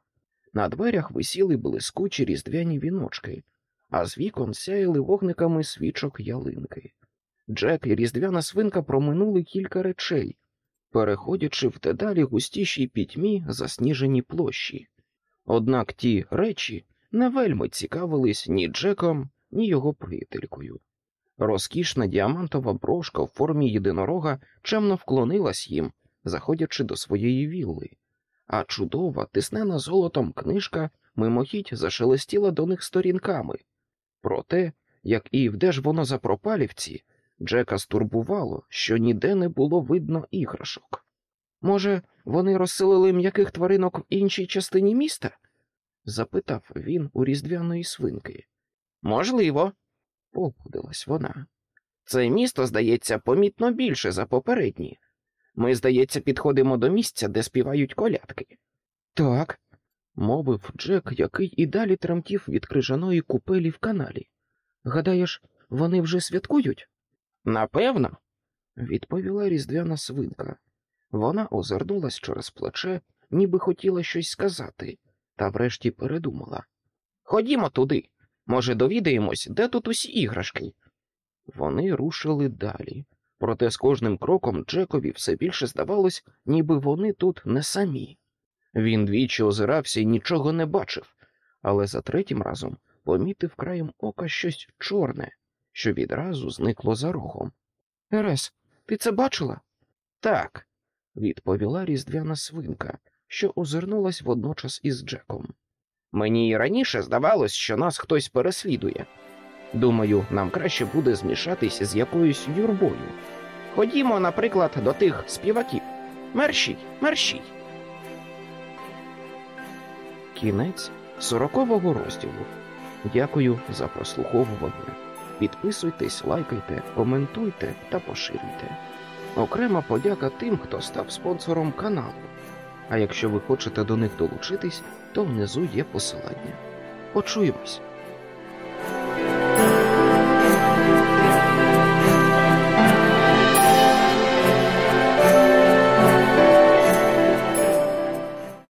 На дверях висіли блискучі різдвяні віночки, а з вікон сяяли вогниками свічок ялинки. Джек і різдвяна свинка проминули кілька речей, переходячи в дедалі густішій пітьмі засніжені площі. Однак ті речі не вельми цікавились ні Джеком, ні його приятелькою. Розкішна діамантова брошка в формі єдинорога чемно вклонилась їм, заходячи до своєї вілли, а чудова, тиснена золотом книжка мимохідь зашелестіла до них сторінками. Проте, як і вде ж воно запропалівці, Джека стурбувало, що ніде не було видно іграшок. Може, вони розселили м'яких тваринок в іншій частині міста? запитав він у різдвяної свинки. Можливо, погодилась вона. Це місто, здається, помітно більше за попередні. Ми, здається, підходимо до місця, де співають колядки. Так, мовив Джек, який і далі тремтів від крижаної купелі в каналі. Гадаєш, вони вже святкують? Напевно, відповіла різдвяна свинка. Вона озирнулась через плече, ніби хотіла щось сказати, та врешті передумала. Ходімо туди. Може, довідаємось, де тут усі іграшки. Вони рушили далі, проте з кожним кроком Джекові все більше здавалось, ніби вони тут не самі. Він двічі озирався і нічого не бачив, але за третім разом помітив краєм ока щось чорне, що відразу зникло за рогом. Ерес, ти це бачила? Так, відповіла різдвяна свинка, що озирнулась водночас із Джеком. Мені і раніше здавалось, що нас хтось переслідує. Думаю, нам краще буде змішатись з якоюсь юрбою. Ходімо, наприклад, до тих співаків. Мерщій, мерщій. Кінець сорокового розділу. Дякую за прослуховування. Підписуйтесь, лайкайте, коментуйте та поширюйте. Окрема подяка тим, хто став спонсором каналу. А якщо ви хочете до них долучитись, то внизу є посилання. Почуємось!